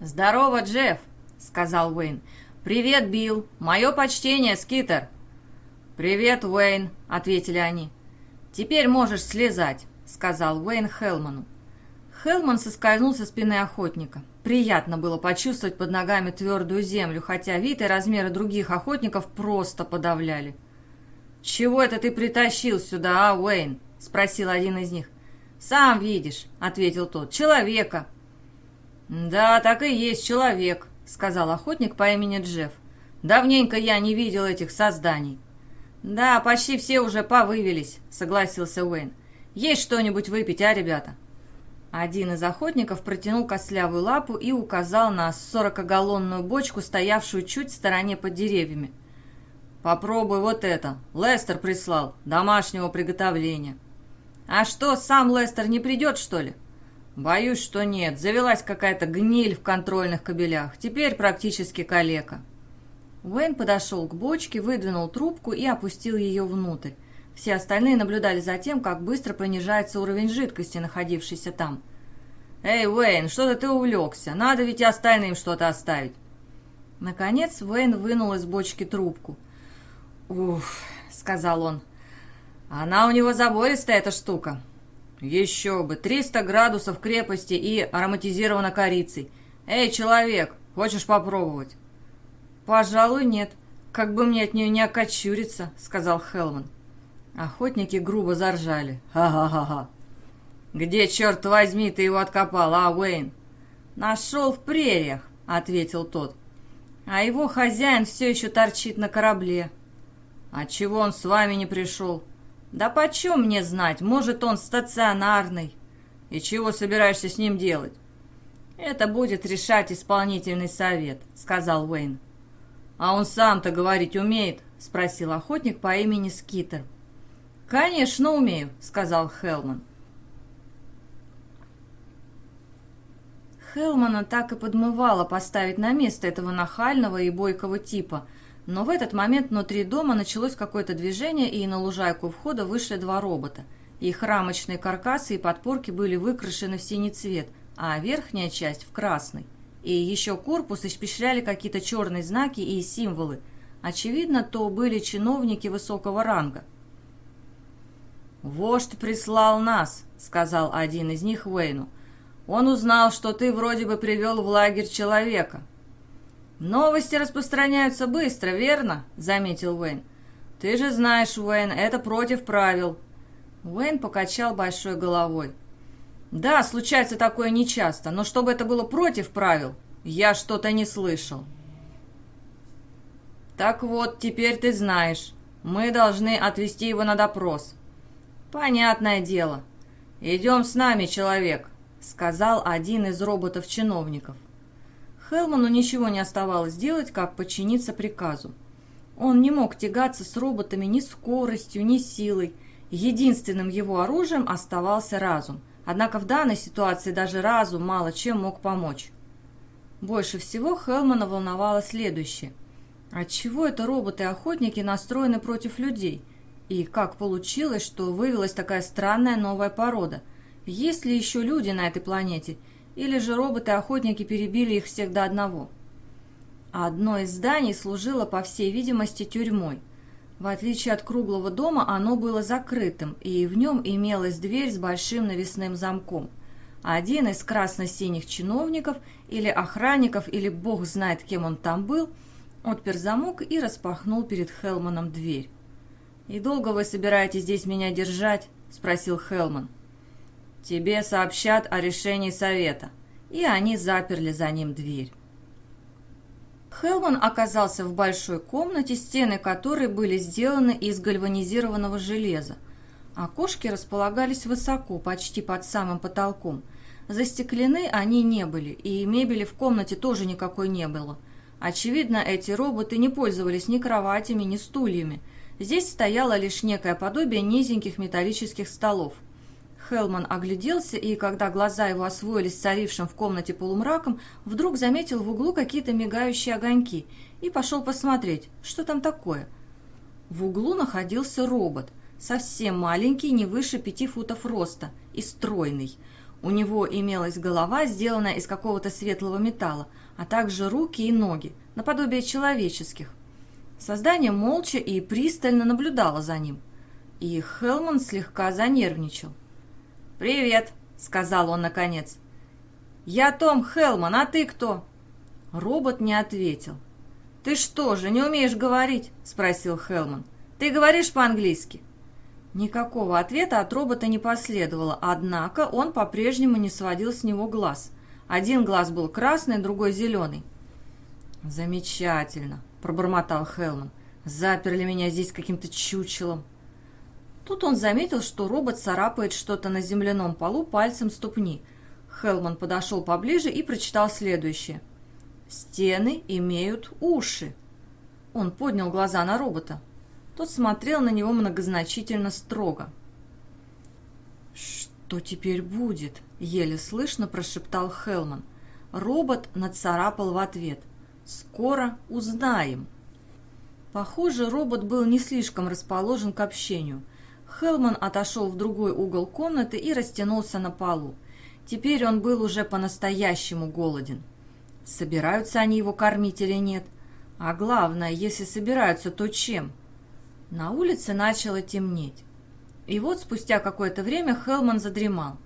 «Здорово, Джефф!» — сказал Уэйн. «Привет, Билл! Мое почтение, Скитер!» «Привет, Уэйн!» — ответили они. «Теперь можешь слезать», — сказал Уэйн Хелману. Хелман соскользнул со спины охотника. Приятно было почувствовать под ногами твердую землю, хотя вид и размеры других охотников просто подавляли. «Чего это ты притащил сюда, а, Уэйн?» — спросил один из них. «Сам видишь», — ответил тот, — «человека». «Да, так и есть человек», — сказал охотник по имени Джефф. «Давненько я не видел этих созданий». «Да, почти все уже повывелись», — согласился Уэйн. «Есть что-нибудь выпить, а, ребята?» Один из охотников протянул костлявую лапу и указал на сорокогаллонную бочку, стоявшую чуть в стороне под деревьями. «Попробуй вот это. Лестер прислал. Домашнего приготовления». «А что, сам Лестер не придет, что ли?» «Боюсь, что нет. Завелась какая-то гниль в контрольных кабелях. Теперь практически калека». Уэйн подошел к бочке, выдвинул трубку и опустил ее внутрь. Все остальные наблюдали за тем, как быстро понижается уровень жидкости, находившейся там. «Эй, Уэйн, что-то ты увлекся. Надо ведь остальным что-то оставить». Наконец Уэйн вынул из бочки трубку. «Уф», — сказал он, она у него забористая, эта штука. Еще бы, 300 градусов крепости и ароматизирована корицей. Эй, человек, хочешь попробовать? Пожалуй, нет. Как бы мне от нее не окочуриться, сказал Хелман. Охотники грубо заржали. Ха-ха-ха-ха. Где, черт возьми, ты его откопал, а, Уэйн? Нашел в прериях, ответил тот. А его хозяин все еще торчит на корабле. А чего он с вами не пришел? «Да почем мне знать? Может, он стационарный». «И чего собираешься с ним делать?» «Это будет решать исполнительный совет», — сказал Уэйн. «А он сам-то говорить умеет?» — спросил охотник по имени Скитер. «Конечно умею», — сказал Хелман. Хелмана так и подмывало поставить на место этого нахального и бойкого типа — но в этот момент внутри дома началось какое-то движение, и на лужайку входа вышли два робота. Их рамочные каркасы и подпорки были выкрашены в синий цвет, а верхняя часть в красный. И еще корпус испещряли какие-то черные знаки и символы. Очевидно, то были чиновники высокого ранга. «Вождь прислал нас», — сказал один из них Уэйну. «Он узнал, что ты вроде бы привел в лагерь человека. «Новости распространяются быстро, верно?» — заметил Уэйн. «Ты же знаешь, Уэйн, это против правил». Уэйн покачал большой головой. «Да, случается такое нечасто, но чтобы это было против правил, я что-то не слышал». «Так вот, теперь ты знаешь. Мы должны отвезти его на допрос». «Понятное дело. Идем с нами, человек», — сказал один из роботов-чиновников. Хелману ничего не оставалось делать, как подчиниться приказу. Он не мог тягаться с роботами ни скоростью, ни силой. Единственным его оружием оставался разум. Однако в данной ситуации даже разум мало чем мог помочь. Больше всего Хелмана волновало следующее. Отчего это роботы-охотники настроены против людей? И как получилось, что вывелась такая странная новая порода? Есть ли еще люди на этой планете? Или же роботы-охотники перебили их всех до одного. Одно из зданий служило, по всей видимости, тюрьмой. В отличие от круглого дома, оно было закрытым, и в нем имелась дверь с большим навесным замком. Один из красно-синих чиновников или охранников, или бог знает, кем он там был, отпер замок и распахнул перед Хелманом дверь. «И долго вы собираетесь здесь меня держать?» – спросил Хелман. Тебе сообщат о решении совета». И они заперли за ним дверь. Хелман оказался в большой комнате, стены которой были сделаны из гальванизированного железа. Окошки располагались высоко, почти под самым потолком. Застеклены они не были, и мебели в комнате тоже никакой не было. Очевидно, эти роботы не пользовались ни кроватями, ни стульями. Здесь стояло лишь некое подобие низеньких металлических столов – Хелман огляделся и, когда глаза его освоились царившим в комнате полумраком, вдруг заметил в углу какие-то мигающие огоньки и пошел посмотреть, что там такое. В углу находился робот, совсем маленький, не выше пяти футов роста и стройный. У него имелась голова, сделанная из какого-то светлого металла, а также руки и ноги, наподобие человеческих. Создание молча и пристально наблюдало за ним. И Хелман слегка занервничал. «Привет», — сказал он наконец. «Я Том Хелман, а ты кто?» Робот не ответил. «Ты что же, не умеешь говорить?» — спросил Хелман. «Ты говоришь по-английски?» Никакого ответа от робота не последовало, однако он по-прежнему не сводил с него глаз. Один глаз был красный, другой зеленый. «Замечательно», — пробормотал Хелман. «Заперли меня здесь каким-то чучелом». Тут он заметил, что робот царапает что-то на земляном полу пальцем ступни. Хелман подошел поближе и прочитал следующее. «Стены имеют уши». Он поднял глаза на робота. Тот смотрел на него многозначительно строго. «Что теперь будет?» — еле слышно прошептал Хелман. Робот нацарапал в ответ. «Скоро узнаем». Похоже, робот был не слишком расположен к общению. Хелман отошел в другой угол комнаты и растянулся на полу. Теперь он был уже по-настоящему голоден. Собираются они его кормить или нет? А главное, если собираются, то чем? На улице начало темнеть. И вот спустя какое-то время Хелман задремал.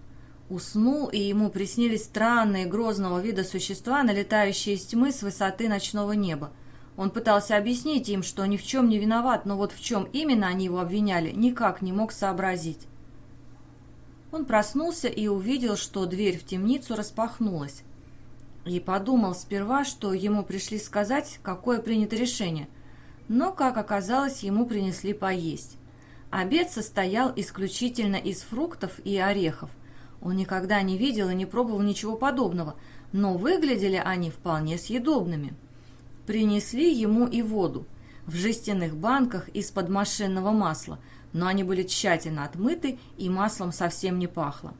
Уснул, и ему приснились странные грозного вида существа, налетающие из тьмы с высоты ночного неба. Он пытался объяснить им, что ни в чем не виноват, но вот в чем именно они его обвиняли, никак не мог сообразить. Он проснулся и увидел, что дверь в темницу распахнулась. И подумал сперва, что ему пришли сказать, какое принято решение – но, как оказалось, ему принесли поесть. Обед состоял исключительно из фруктов и орехов. Он никогда не видел и не пробовал ничего подобного, но выглядели они вполне съедобными. Принесли ему и воду в жестяных банках из-под машинного масла, но они были тщательно отмыты и маслом совсем не пахло.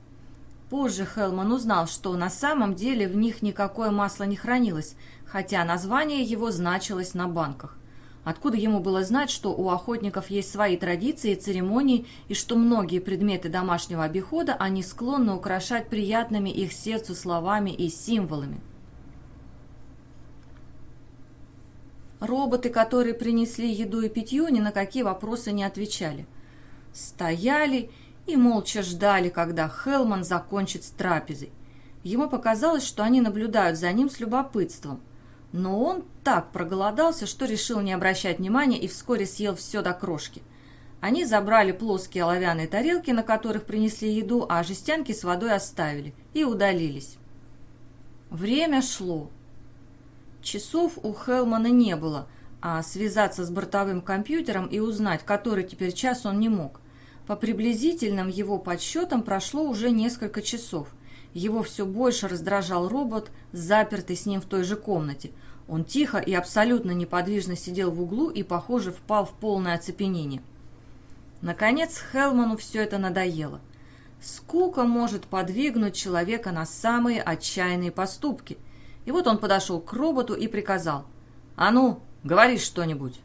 Позже Хелман узнал, что на самом деле в них никакое масло не хранилось, хотя название его значилось на банках. Откуда ему было знать, что у охотников есть свои традиции и церемонии, и что многие предметы домашнего обихода они склонны украшать приятными их сердцу словами и символами? Роботы, которые принесли еду и питье, ни на какие вопросы не отвечали. Стояли и молча ждали, когда Хелман закончит с трапезой. Ему показалось, что они наблюдают за ним с любопытством – но он так проголодался, что решил не обращать внимания и вскоре съел все до крошки. Они забрали плоские оловянные тарелки, на которых принесли еду, а жестянки с водой оставили, и удалились. Время шло. Часов у Хелмана не было, а связаться с бортовым компьютером и узнать, который теперь час, он не мог. По приблизительным его подсчетам прошло уже несколько часов – его все больше раздражал робот, запертый с ним в той же комнате. Он тихо и абсолютно неподвижно сидел в углу и, похоже, впал в полное оцепенение. Наконец Хелману все это надоело. Скука может подвигнуть человека на самые отчаянные поступки. И вот он подошел к роботу и приказал. «А ну, говори что-нибудь!»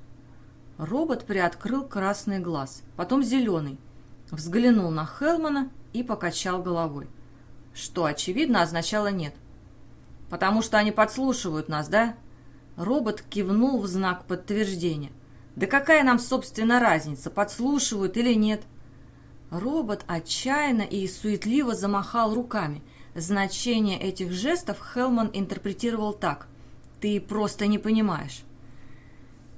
Робот приоткрыл красный глаз, потом зеленый, взглянул на Хелмана и покачал головой что, очевидно, означало «нет». «Потому что они подслушивают нас, да?» Робот кивнул в знак подтверждения. «Да какая нам, собственно, разница, подслушивают или нет?» Робот отчаянно и суетливо замахал руками. Значение этих жестов Хелман интерпретировал так. «Ты просто не понимаешь».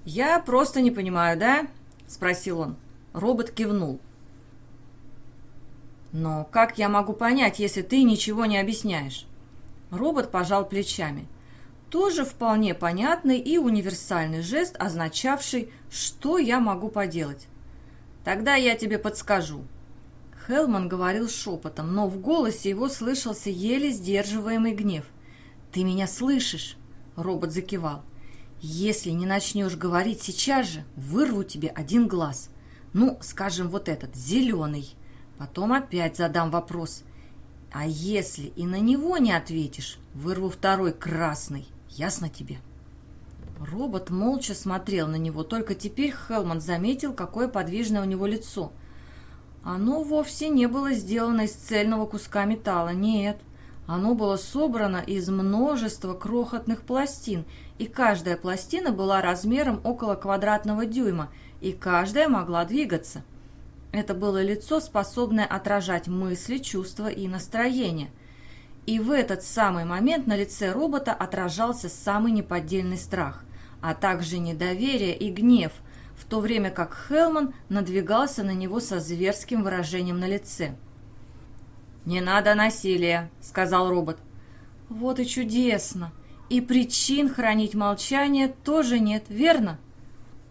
«Я просто не понимаю, да?» – спросил он. Робот кивнул. «Но как я могу понять, если ты ничего не объясняешь?» Робот пожал плечами. Тоже вполне понятный и универсальный жест, означавший «что я могу поделать?». «Тогда я тебе подскажу». Хелман говорил шепотом, но в голосе его слышался еле сдерживаемый гнев. «Ты меня слышишь?» — робот закивал. «Если не начнешь говорить сейчас же, вырву тебе один глаз. Ну, скажем, вот этот, зеленый». Потом опять задам вопрос. А если и на него не ответишь, вырву второй красный. Ясно тебе?» Робот молча смотрел на него, только теперь Хелман заметил, какое подвижное у него лицо. Оно вовсе не было сделано из цельного куска металла, нет. Оно было собрано из множества крохотных пластин, и каждая пластина была размером около квадратного дюйма, и каждая могла двигаться. Это было лицо, способное отражать мысли, чувства и настроения. И в этот самый момент на лице робота отражался самый неподдельный страх, а также недоверие и гнев, в то время как Хелман надвигался на него со зверским выражением на лице. «Не надо насилия», — сказал робот. «Вот и чудесно. И причин хранить молчание тоже нет, верно?»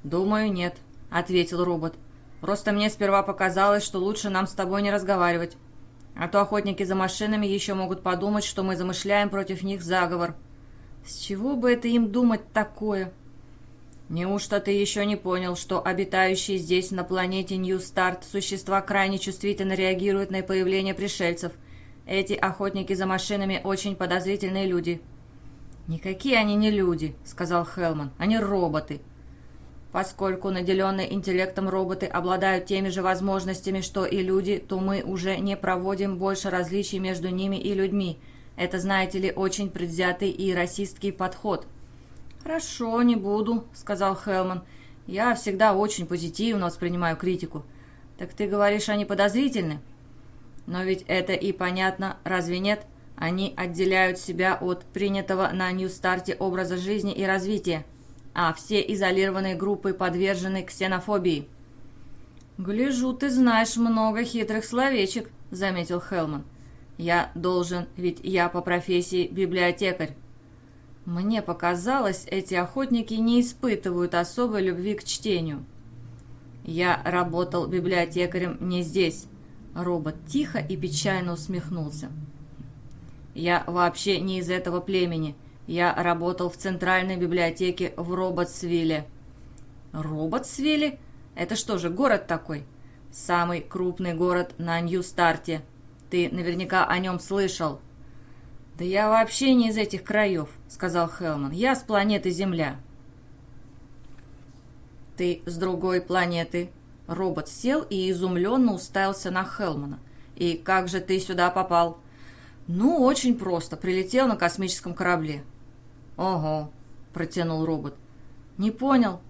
«Думаю, нет», — ответил робот. «Просто мне сперва показалось, что лучше нам с тобой не разговаривать. А то охотники за машинами еще могут подумать, что мы замышляем против них заговор». «С чего бы это им думать такое?» «Неужто ты еще не понял, что обитающие здесь, на планете Нью-Старт, существа крайне чувствительно реагируют на появление пришельцев? Эти охотники за машинами очень подозрительные люди». «Никакие они не люди», — сказал Хелман. «Они роботы». Поскольку наделенные интеллектом роботы обладают теми же возможностями, что и люди, то мы уже не проводим больше различий между ними и людьми. Это, знаете ли, очень предвзятый и расистский подход — «Хорошо, не буду», — сказал Хелман. «Я всегда очень позитивно воспринимаю критику. Так ты говоришь, они подозрительны?» «Но ведь это и понятно, разве нет? Они отделяют себя от принятого на Нью-Старте образа жизни и развития, а все изолированные группы подвержены ксенофобии». «Гляжу, ты знаешь много хитрых словечек», — заметил Хелман. «Я должен, ведь я по профессии библиотекарь». Мне показалось, эти охотники не испытывают особой любви к чтению. Я работал библиотекарем не здесь. Робот тихо и печально усмехнулся. Я вообще не из этого племени. Я работал в центральной библиотеке в Роботсвилле. Роботсвилле? Это что же, город такой? Самый крупный город на Нью-Старте. Ты наверняка о нем слышал. «Да я вообще не из этих краев», — сказал Хелман. «Я с планеты Земля». «Ты с другой планеты». Робот сел и изумленно уставился на Хелмана. «И как же ты сюда попал?» «Ну, очень просто. Прилетел на космическом корабле». «Ого», — протянул робот. «Не понял?»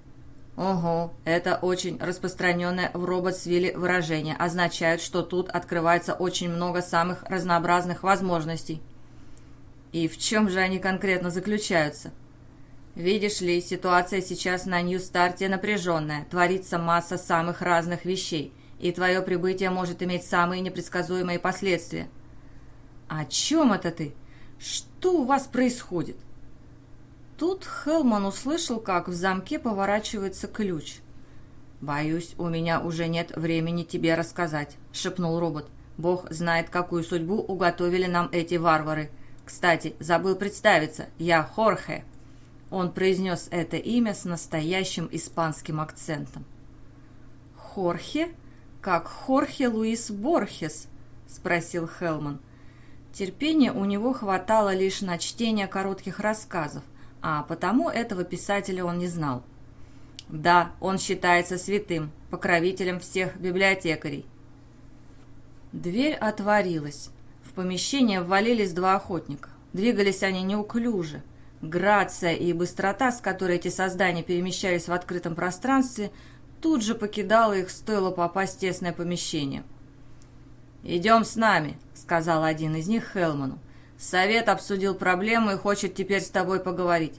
«Ого, это очень распространенное в робот-свиле выражение. Означает, что тут открывается очень много самых разнообразных возможностей». И в чем же они конкретно заключаются? Видишь ли, ситуация сейчас на Нью-Старте напряженная, творится масса самых разных вещей, и твое прибытие может иметь самые непредсказуемые последствия. О чем это ты? Что у вас происходит? Тут Хелман услышал, как в замке поворачивается ключ. «Боюсь, у меня уже нет времени тебе рассказать», — шепнул робот. «Бог знает, какую судьбу уготовили нам эти варвары. Кстати, забыл представиться, я Хорхе. Он произнес это имя с настоящим испанским акцентом. «Хорхе? Как Хорхе Луис Борхес?» – спросил Хелман. Терпения у него хватало лишь на чтение коротких рассказов, а потому этого писателя он не знал. Да, он считается святым, покровителем всех библиотекарей. Дверь отворилась помещение ввалились два охотника. Двигались они неуклюже. Грация и быстрота, с которой эти создания перемещались в открытом пространстве, тут же покидала их, стоило попасть в тесное помещение. «Идем с нами», — сказал один из них Хелману. «Совет обсудил проблему и хочет теперь с тобой поговорить».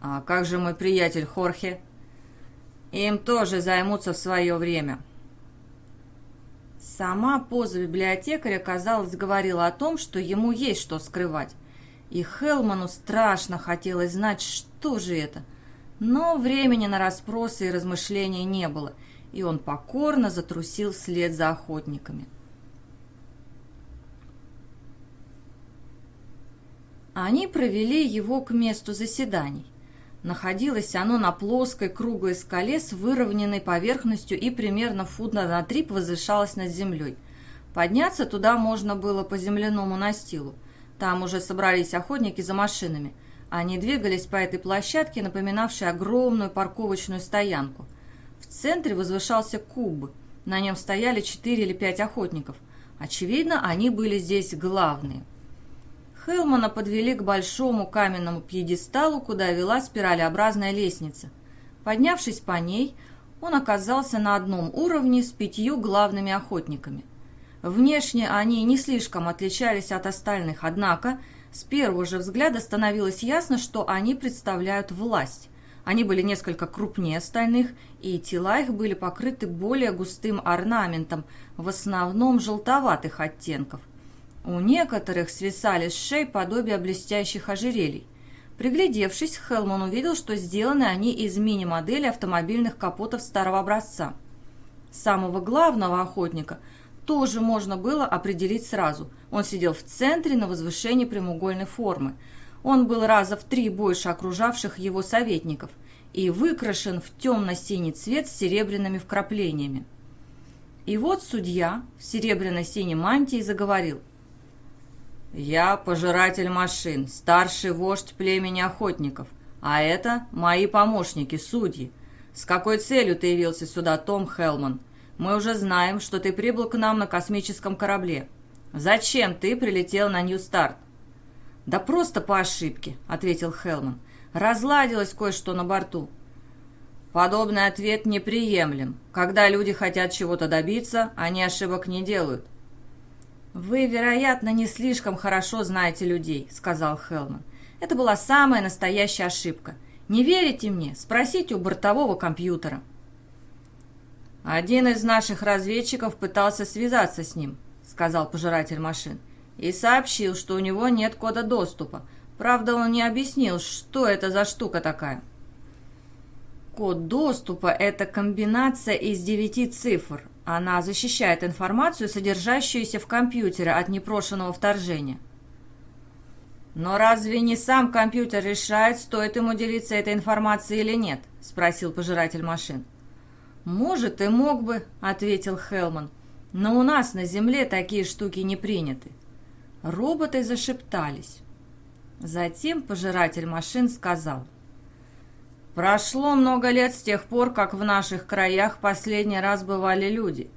«А как же мой приятель Хорхе?» «Им тоже займутся в свое время. Сама поза библиотекаря, казалось, говорила о том, что ему есть что скрывать. И Хелману страшно хотелось знать, что же это. Но времени на расспросы и размышления не было, и он покорно затрусил вслед за охотниками. Они провели его к месту заседаний. Находилось оно на плоской круглой скале с выровненной поверхностью и примерно футна на три возвышалось над землей. Подняться туда можно было по земляному настилу. Там уже собрались охотники за машинами. Они двигались по этой площадке, напоминавшей огромную парковочную стоянку. В центре возвышался куб. На нем стояли четыре или пять охотников. Очевидно, они были здесь главные. Хелмана подвели к большому каменному пьедесталу, куда вела спиралеобразная лестница. Поднявшись по ней, он оказался на одном уровне с пятью главными охотниками. Внешне они не слишком отличались от остальных, однако с первого же взгляда становилось ясно, что они представляют власть. Они были несколько крупнее остальных, и тела их были покрыты более густым орнаментом, в основном желтоватых оттенков. У некоторых свисали с шеи подобие блестящих ожерелий. Приглядевшись, Хелман увидел, что сделаны они из мини-модели автомобильных капотов старого образца. Самого главного охотника тоже можно было определить сразу. Он сидел в центре на возвышении прямоугольной формы. Он был раза в три больше окружавших его советников и выкрашен в темно-синий цвет с серебряными вкраплениями. И вот судья в серебряно-синей мантии заговорил. «Я пожиратель машин, старший вождь племени охотников, а это мои помощники, судьи. С какой целью ты явился сюда, Том Хелман? Мы уже знаем, что ты прибыл к нам на космическом корабле. Зачем ты прилетел на Нью-Старт?» «Да просто по ошибке», — ответил Хелман. «Разладилось кое-что на борту». Подобный ответ неприемлем. Когда люди хотят чего-то добиться, они ошибок не делают. «Вы, вероятно, не слишком хорошо знаете людей», — сказал Хелман. «Это была самая настоящая ошибка. Не верите мне? Спросите у бортового компьютера». «Один из наших разведчиков пытался связаться с ним», — сказал пожиратель машин, «и сообщил, что у него нет кода доступа. Правда, он не объяснил, что это за штука такая». Код доступа – это комбинация из девяти цифр, она защищает информацию, содержащуюся в компьютере от непрошенного вторжения. «Но разве не сам компьютер решает, стоит ему делиться этой информацией или нет?» – спросил пожиратель машин. «Может, и мог бы», – ответил Хелман. «Но у нас на Земле такие штуки не приняты». Роботы зашептались. Затем пожиратель машин сказал – Прошло много лет с тех пор, как в наших краях последний раз бывали люди.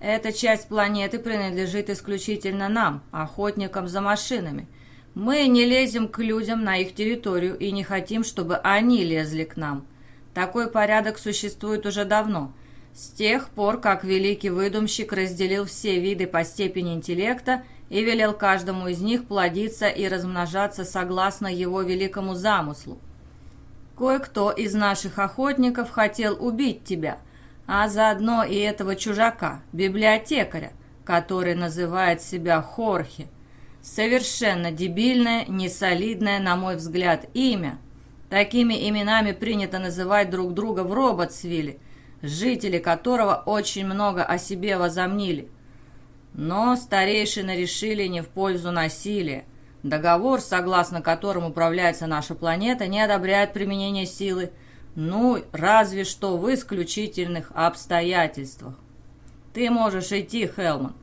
Эта часть планеты принадлежит исключительно нам, охотникам за машинами. Мы не лезем к людям на их территорию и не хотим, чтобы они лезли к нам. Такой порядок существует уже давно. С тех пор, как великий выдумщик разделил все виды по степени интеллекта и велел каждому из них плодиться и размножаться согласно его великому замыслу. Кое-кто из наших охотников хотел убить тебя, а заодно и этого чужака, библиотекаря, который называет себя Хорхе. Совершенно дебильное, несолидное, на мой взгляд, имя. Такими именами принято называть друг друга в Роботсвилле, жители которого очень много о себе возомнили. Но старейшины решили не в пользу насилия. Договор, согласно которому управляется наша планета, не одобряет применение силы, ну, разве что в исключительных обстоятельствах. Ты можешь идти, Хелман.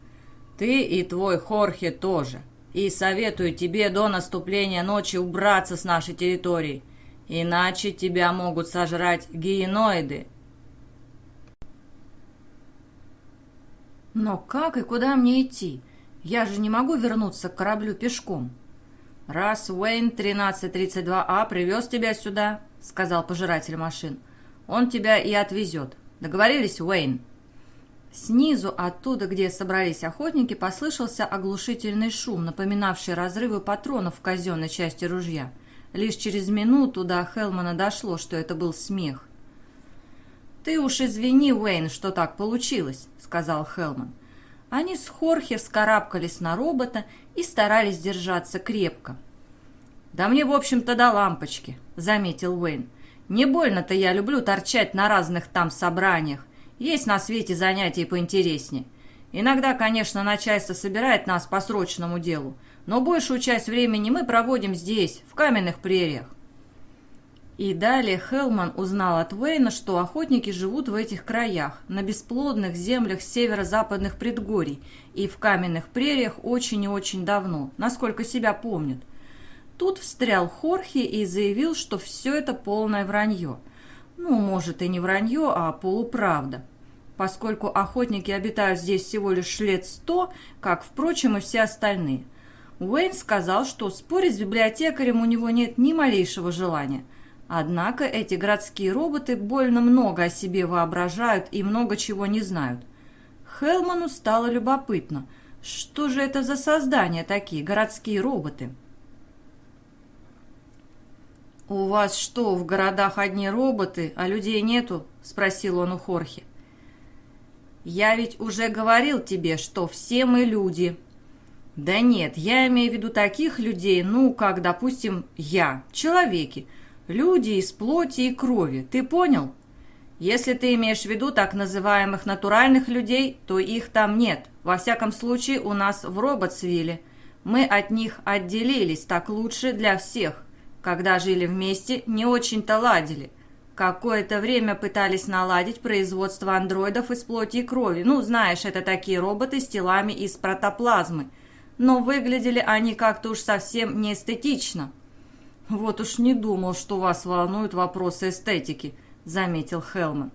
Ты и твой Хорхе тоже. И советую тебе до наступления ночи убраться с нашей территории, иначе тебя могут сожрать гиеноиды. Но как и куда мне идти? Я же не могу вернуться к кораблю пешком. «Раз Уэйн 1332А привез тебя сюда», — сказал пожиратель машин, — «он тебя и отвезет. Договорились, Уэйн?» Снизу, оттуда, где собрались охотники, послышался оглушительный шум, напоминавший разрывы патронов в казенной части ружья. Лишь через минуту до Хелмана дошло, что это был смех. «Ты уж извини, Уэйн, что так получилось», — сказал Хелман. Они с Хорхе вскарабкались на робота и старались держаться крепко. «Да мне, в общем-то, до лампочки», — заметил Уэйн. «Не больно-то я люблю торчать на разных там собраниях. Есть на свете занятия поинтереснее. Иногда, конечно, начальство собирает нас по срочному делу, но большую часть времени мы проводим здесь, в каменных прериях. И далее Хелман узнал от Уэйна, что охотники живут в этих краях, на бесплодных землях северо-западных предгорий и в каменных прериях очень и очень давно, насколько себя помнят. Тут встрял Хорхе и заявил, что все это полное вранье. Ну, может, и не вранье, а полуправда. поскольку охотники обитают здесь всего лишь лет сто, как, впрочем, и все остальные. Уэйн сказал, что спорить с библиотекарем у него нет ни малейшего желания. Однако эти городские роботы больно много о себе воображают и много чего не знают. Хелману стало любопытно, что же это за создания такие, городские роботы? «У вас что, в городах одни роботы, а людей нету?» – спросил он у Хорхи. «Я ведь уже говорил тебе, что все мы люди». «Да нет, я имею в виду таких людей, ну, как, допустим, я, человеки, люди из плоти и крови, ты понял?» Если ты имеешь в виду так называемых натуральных людей, то их там нет. Во всяком случае, у нас в Роботсвилле. Мы от них отделились, так лучше для всех. Когда жили вместе, не очень-то ладили. Какое-то время пытались наладить производство андроидов из плоти и крови. Ну, знаешь, это такие роботы с телами из протоплазмы. Но выглядели они как-то уж совсем не эстетично. Вот уж не думал, что вас волнуют вопросы эстетики, заметил Хелман.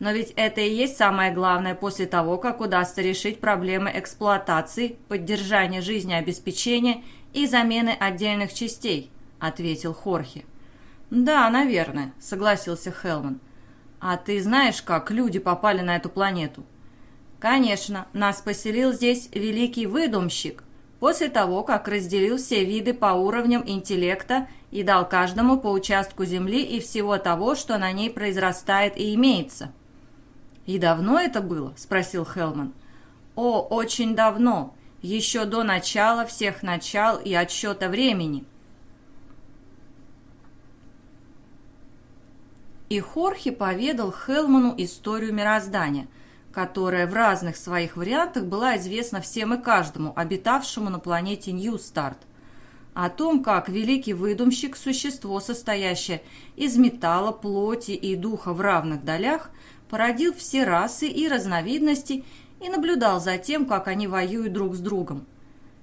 Но ведь это и есть самое главное после того, как удастся решить проблемы эксплуатации, поддержания жизнеобеспечения и замены отдельных частей, ответил Хорхе. «Да, наверное», — согласился Хелман. «А ты знаешь, как люди попали на эту планету?» «Конечно, нас поселил здесь великий выдумщик, после того, как разделил все виды по уровням интеллекта и дал каждому по участку Земли и всего того, что на ней произрастает и имеется». «И давно это было?» — спросил Хелман. «О, очень давно, еще до начала всех начал и отсчета времени». И Хорхе поведал Хелману историю мироздания, которая в разных своих вариантах была известна всем и каждому, обитавшему на планете Нью-Старт. О том, как великий выдумщик, существо, состоящее из металла, плоти и духа в равных долях, породил все расы и разновидности и наблюдал за тем, как они воюют друг с другом.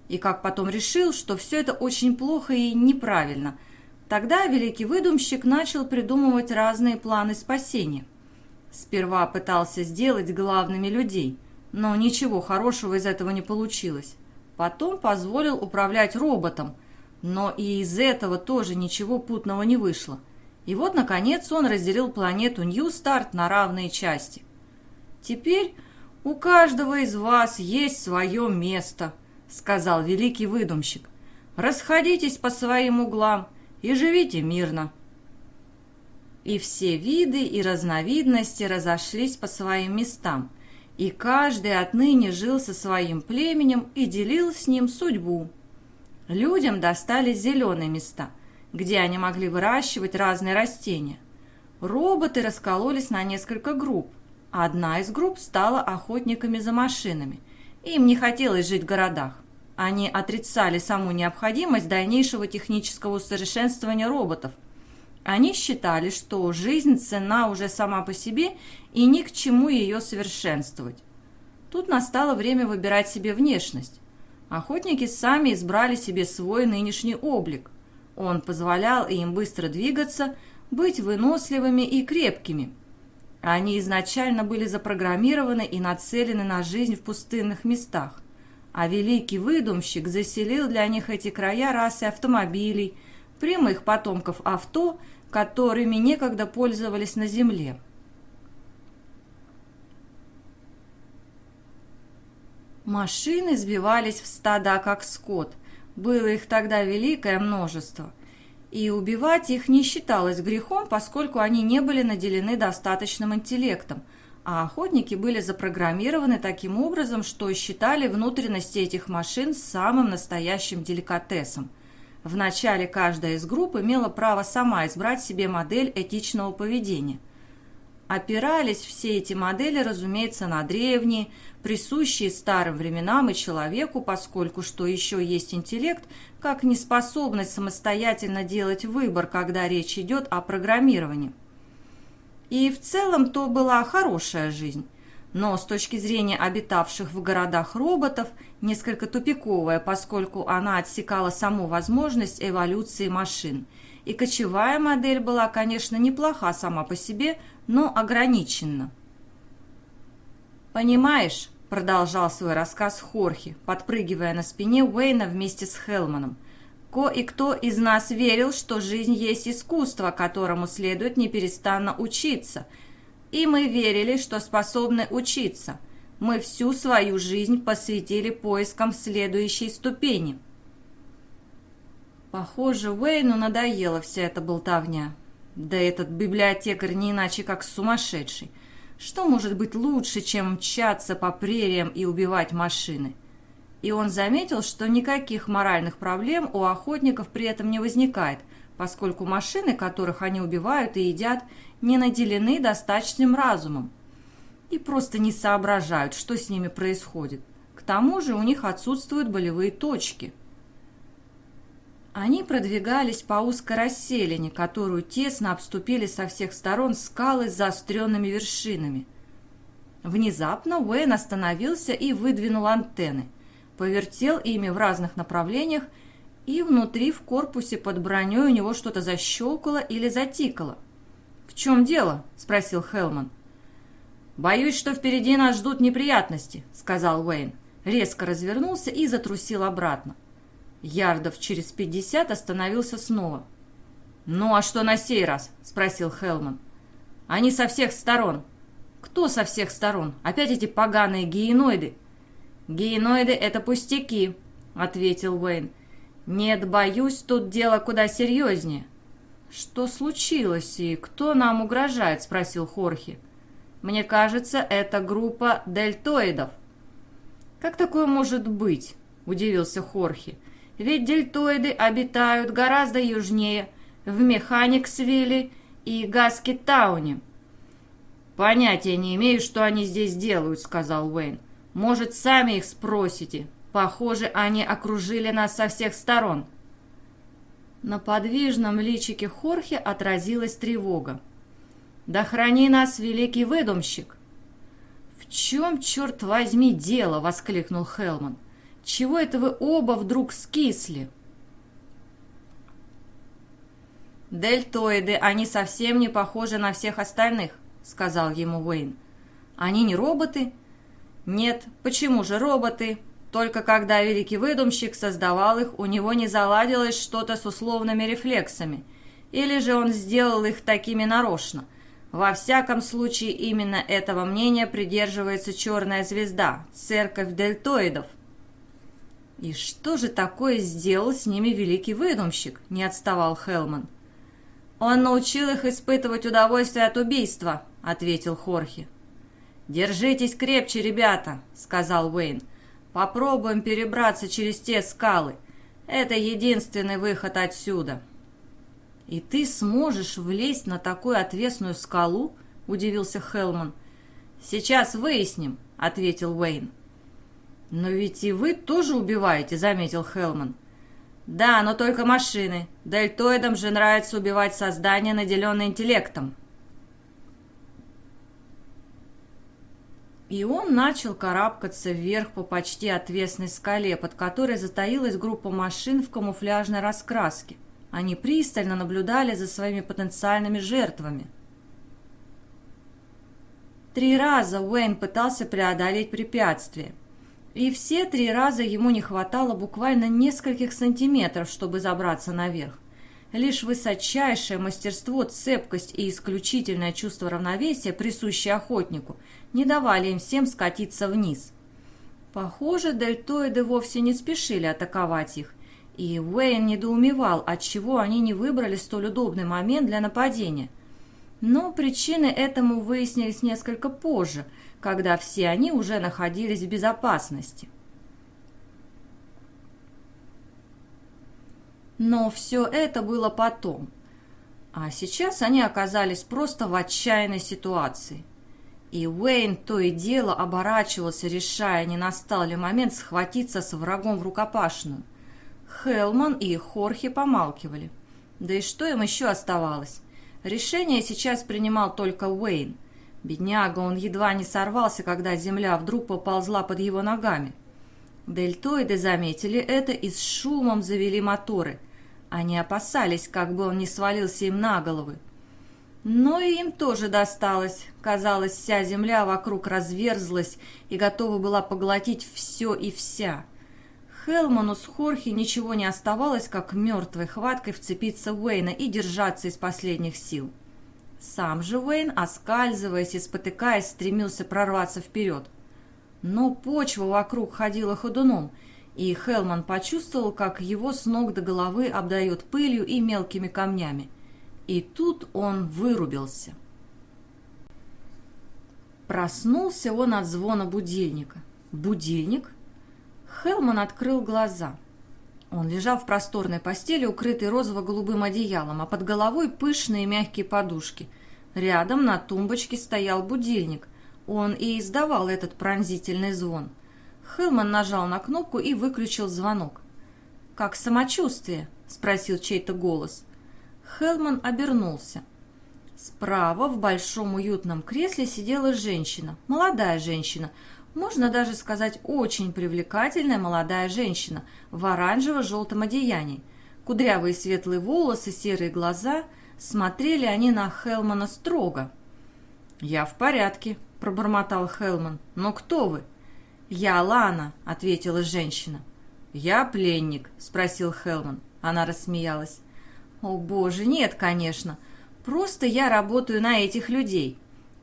И как потом решил, что все это очень плохо и неправильно – Тогда великий выдумщик начал придумывать разные планы спасения. Сперва пытался сделать главными людей, но ничего хорошего из этого не получилось. Потом позволил управлять роботом, но и из этого тоже ничего путного не вышло. И вот, наконец, он разделил планету Нью-Старт на равные части. Теперь у каждого из вас есть свое место, сказал великий выдумщик. Расходитесь по своим углам и живите мирно». И все виды и разновидности разошлись по своим местам, и каждый отныне жил со своим племенем и делил с ним судьбу. Людям достались зеленые места, где они могли выращивать разные растения. Роботы раскололись на несколько групп. Одна из групп стала охотниками за машинами. Им не хотелось жить в городах. Они отрицали саму необходимость дальнейшего технического усовершенствования роботов. Они считали, что жизнь цена уже сама по себе и ни к чему ее совершенствовать. Тут настало время выбирать себе внешность. Охотники сами избрали себе свой нынешний облик. Он позволял им быстро двигаться, быть выносливыми и крепкими. Они изначально были запрограммированы и нацелены на жизнь в пустынных местах а великий выдумщик заселил для них эти края расы автомобилей, прямых потомков авто, которыми некогда пользовались на земле. Машины сбивались в стада, как скот. Было их тогда великое множество. И убивать их не считалось грехом, поскольку они не были наделены достаточным интеллектом – а охотники были запрограммированы таким образом, что считали внутренности этих машин самым настоящим деликатесом. Вначале каждая из групп имела право сама избрать себе модель этичного поведения. Опирались все эти модели, разумеется, на древние, присущие старым временам и человеку, поскольку что еще есть интеллект, как неспособность самостоятельно делать выбор, когда речь идет о программировании. И в целом то была хорошая жизнь. Но с точки зрения обитавших в городах роботов, несколько тупиковая, поскольку она отсекала саму возможность эволюции машин. И кочевая модель была, конечно, неплоха сама по себе, но ограничена. «Понимаешь», — продолжал свой рассказ Хорхи, подпрыгивая на спине Уэйна вместе с Хелманом, «ко-и-кто из нас верил, что жизнь есть искусство, которому следует неперестанно учиться, и мы верили, что способны учиться. Мы всю свою жизнь посвятили поискам следующей ступени». Похоже, Уэйну надоела вся эта болтовня. Да этот библиотекарь не иначе как сумасшедший. Что может быть лучше, чем мчаться по прериям и убивать машины? И он заметил, что никаких моральных проблем у охотников при этом не возникает, поскольку машины, которых они убивают и едят, не наделены достаточным разумом и просто не соображают, что с ними происходит. К тому же у них отсутствуют болевые точки – они продвигались по узкой расселине, которую тесно обступили со всех сторон скалы с заостренными вершинами. Внезапно Уэйн остановился и выдвинул антенны, повертел ими в разных направлениях, и внутри в корпусе под броней у него что-то защелкало или затикало. «В чем дело?» – спросил Хелман. «Боюсь, что впереди нас ждут неприятности», – сказал Уэйн. Резко развернулся и затрусил обратно. Ярдов через пятьдесят остановился снова. «Ну а что на сей раз?» – спросил Хелман. «Они со всех сторон». «Кто со всех сторон? Опять эти поганые гиеноиды?» «Гиеноиды – это пустяки», – ответил Уэйн. «Нет, боюсь, тут дело куда серьезнее». «Что случилось и кто нам угрожает?» – спросил Хорхи. «Мне кажется, это группа дельтоидов». «Как такое может быть?» – удивился Хорхи ведь дельтоиды обитают гораздо южнее, в Механиксвилле и Гаскетауне. «Понятия не имею, что они здесь делают», — сказал Уэйн. «Может, сами их спросите. Похоже, они окружили нас со всех сторон». На подвижном личике Хорхе отразилась тревога. «Да храни нас, великий выдумщик!» «В чем, черт возьми, дело?» — воскликнул Хелман. Чего это вы оба вдруг скисли?» «Дельтоиды, они совсем не похожи на всех остальных», — сказал ему Уэйн. «Они не роботы?» «Нет, почему же роботы? Только когда великий выдумщик создавал их, у него не заладилось что-то с условными рефлексами. Или же он сделал их такими нарочно. Во всяком случае, именно этого мнения придерживается черная звезда, церковь дельтоидов». «И что же такое сделал с ними великий выдумщик?» – не отставал Хелман. «Он научил их испытывать удовольствие от убийства», – ответил Хорхе. «Держитесь крепче, ребята», – сказал Уэйн. «Попробуем перебраться через те скалы. Это единственный выход отсюда». «И ты сможешь влезть на такую отвесную скалу?» – удивился Хелман. «Сейчас выясним», – ответил Уэйн. «Но ведь и вы тоже убиваете», — заметил Хелман. «Да, но только машины. Дельтоидам же нравится убивать создания, наделенные интеллектом». И он начал карабкаться вверх по почти отвесной скале, под которой затаилась группа машин в камуфляжной раскраске. Они пристально наблюдали за своими потенциальными жертвами. Три раза Уэйн пытался преодолеть препятствие – и все три раза ему не хватало буквально нескольких сантиметров, чтобы забраться наверх. Лишь высочайшее мастерство, цепкость и исключительное чувство равновесия, присущие охотнику, не давали им всем скатиться вниз. Похоже, дельтоиды вовсе не спешили атаковать их, и Уэйн недоумевал, отчего они не выбрали столь удобный момент для нападения. Но причины этому выяснились несколько позже – когда все они уже находились в безопасности. Но все это было потом. А сейчас они оказались просто в отчаянной ситуации. И Уэйн то и дело оборачивался, решая, не настал ли момент схватиться с врагом в рукопашную. Хелман и Хорхе помалкивали. Да и что им еще оставалось? Решение сейчас принимал только Уэйн. Бедняга, он едва не сорвался, когда земля вдруг поползла под его ногами. Дельтоиды заметили это и с шумом завели моторы. Они опасались, как бы он не свалился им на головы. Но и им тоже досталось. Казалось, вся земля вокруг разверзлась и готова была поглотить все и вся. Хелману с Хорхи ничего не оставалось, как мертвой хваткой вцепиться Уэйна и держаться из последних сил. Сам же Уэйн, оскальзываясь и спотыкаясь, стремился прорваться вперед. Но почва вокруг ходила ходуном, и Хелман почувствовал, как его с ног до головы обдает пылью и мелкими камнями. И тут он вырубился. Проснулся он от звона будильника. Будильник? Хелман открыл глаза. Он лежал в просторной постели, укрытый розово-голубым одеялом, а под головой пышные мягкие подушки. Рядом на тумбочке стоял будильник. Он и издавал этот пронзительный звон. Хелман нажал на кнопку и выключил звонок. «Как самочувствие?» – спросил чей-то голос. Хелман обернулся. Справа в большом уютном кресле сидела женщина, молодая женщина, можно даже сказать очень привлекательная молодая женщина в оранжево-желтом одеянии. Кудрявые светлые волосы, серые глаза, смотрели они на Хелмана строго. «Я в порядке», — пробормотал Хелман. «Но кто вы?» «Я Лана», — ответила женщина. «Я пленник», — спросил Хелман. Она рассмеялась. «О, боже, нет, конечно. Просто я работаю на этих людей.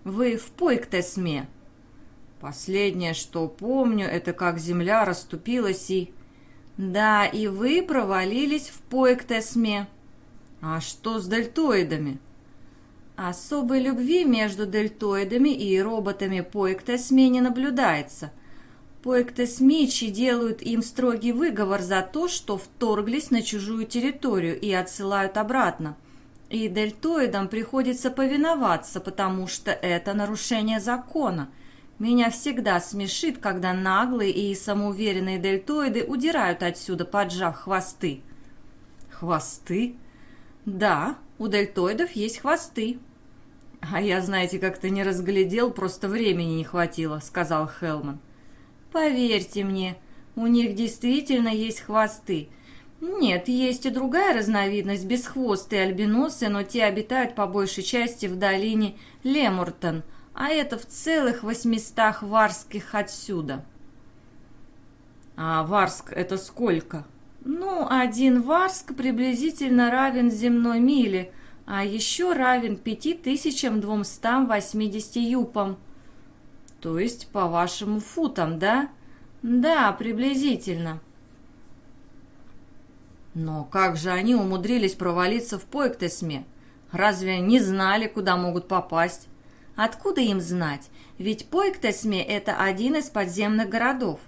Вы в Пойктесме». «Последнее, что помню, это как земля расступилась и...» «Да, и вы провалились в Пойктесме». «А что с дельтоидами?» Особой любви между дельтоидами и роботами Пойктесме не наблюдается. Поэктесмичи делают им строгий выговор за то, что вторглись на чужую территорию и отсылают обратно. И дельтоидам приходится повиноваться, потому что это нарушение закона. Меня всегда смешит, когда наглые и самоуверенные дельтоиды удирают отсюда, поджав хвосты. Хвосты? Да, у дельтоидов есть хвосты. А я, знаете, как-то не разглядел, просто времени не хватило, сказал Хелман. Поверьте мне, у них действительно есть хвосты. Нет, есть и другая разновидность, бесхвостые альбиносы, но те обитают по большей части в долине Лемуртон, а это в целых восьмистах варских отсюда. А Варск это сколько? Ну, один Варск приблизительно равен земной миле, а еще равен 5280 юпам. То есть по вашему футам, да? Да, приблизительно. Но как же они умудрились провалиться в Пойктесме? Разве не знали, куда могут попасть? Откуда им знать? Ведь Пойктесме – это один из подземных городов.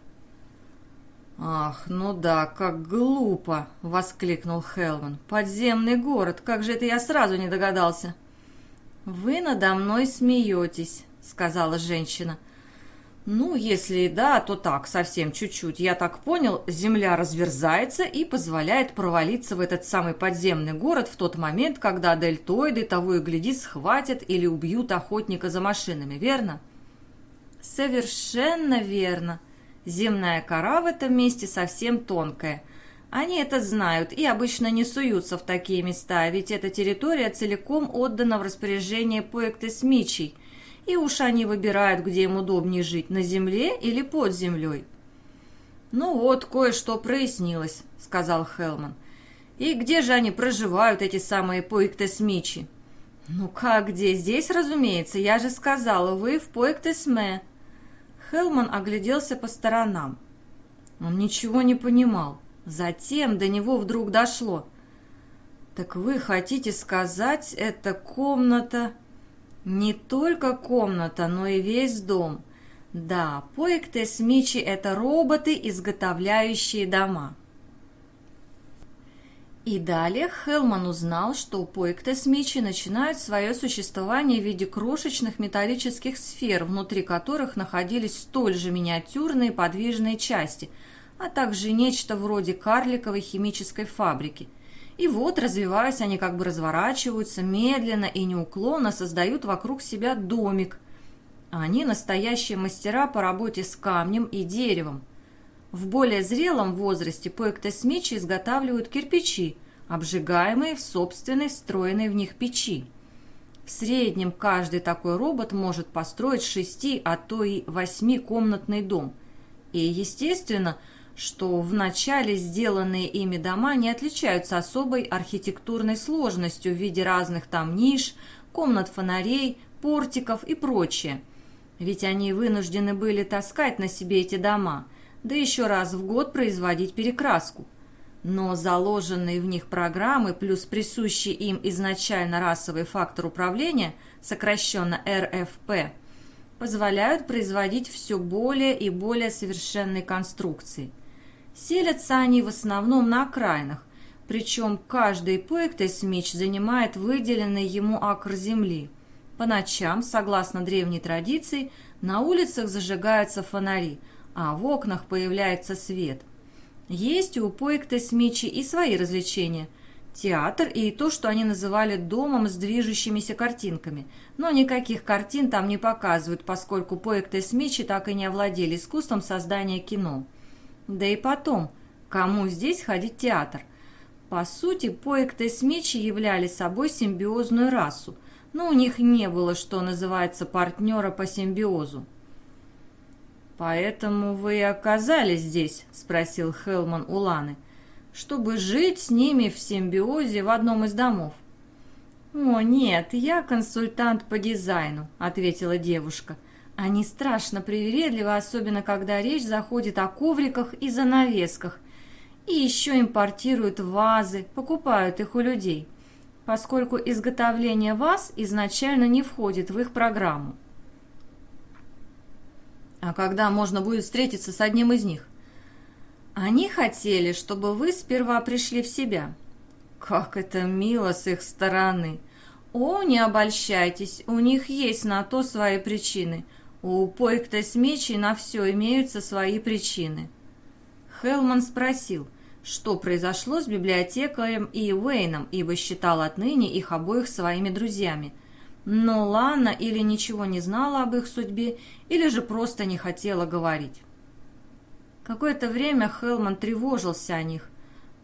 «Ах, ну да, как глупо!» — воскликнул Хелван. «Подземный город, как же это я сразу не догадался!» «Вы надо мной смеетесь», — сказала женщина. «Ну, если и да, то так, совсем чуть-чуть. Я так понял, земля разверзается и позволяет провалиться в этот самый подземный город в тот момент, когда дельтоиды того и гляди схватят или убьют охотника за машинами, верно?» «Совершенно верно. Земная кора в этом месте совсем тонкая». Они это знают и обычно не суются в такие места, ведь эта территория целиком отдана в распоряжение Пуэктесмичей, и уж они выбирают, где им удобнее жить, на земле или под землей. «Ну вот, кое-что прояснилось», — сказал Хелман. «И где же они проживают, эти самые Пойктесмичи?» «Ну как где? Здесь, разумеется. Я же сказала, вы в Пойктесме». Хелман огляделся по сторонам. Он ничего не понимал. Затем до него вдруг дошло. «Так вы хотите сказать, это комната...» Не только комната, но и весь дом. Да, Поэктес Мичи – это роботы, изготовляющие дома. И далее Хелман узнал, что Поэктес Мичи начинают свое существование в виде крошечных металлических сфер, внутри которых находились столь же миниатюрные подвижные части, а также нечто вроде карликовой химической фабрики – и вот, развиваясь, они как бы разворачиваются, медленно и неуклонно создают вокруг себя домик. Они настоящие мастера по работе с камнем и деревом. В более зрелом возрасте поэктосмичи изготавливают кирпичи, обжигаемые в собственной встроенной в них печи. В среднем каждый такой робот может построить шести, а то и восьмикомнатный дом. И естественно, что в начале сделанные ими дома не отличаются особой архитектурной сложностью в виде разных там ниш, комнат фонарей, портиков и прочее. Ведь они вынуждены были таскать на себе эти дома, да еще раз в год производить перекраску. Но заложенные в них программы плюс присущий им изначально расовый фактор управления, сокращенно РФП, позволяют производить все более и более совершенные конструкции. Селятся они в основном на окраинах, причем каждый Пуэктесмич занимает выделенный ему акр земли. По ночам, согласно древней традиции, на улицах зажигаются фонари, а в окнах появляется свет – есть у Поиктес Мичи и свои развлечения. Театр и то, что они называли домом с движущимися картинками. Но никаких картин там не показывают, поскольку Поиктес Мичи так и не овладели искусством создания кино. Да и потом, кому здесь ходить театр? По сути, Поиктес Мичи являли собой симбиозную расу, но у них не было, что называется, партнера по симбиозу. «Поэтому вы оказались здесь?» – спросил Хелман у Ланы. «Чтобы жить с ними в симбиозе в одном из домов». «О, нет, я консультант по дизайну», – ответила девушка. «Они страшно привередливы, особенно когда речь заходит о ковриках и занавесках. И еще импортируют вазы, покупают их у людей, поскольку изготовление ваз изначально не входит в их программу. А когда можно будет встретиться с одним из них? Они хотели, чтобы вы сперва пришли в себя. Как это мило с их стороны. О, не обольщайтесь, у них есть на то свои причины. У Пойкта с мечей на все имеются свои причины. Хелман спросил, что произошло с библиотекарем и Уэйном, ибо считал отныне их обоих своими друзьями – но Лана или ничего не знала об их судьбе, или же просто не хотела говорить. Какое-то время Хелман тревожился о них,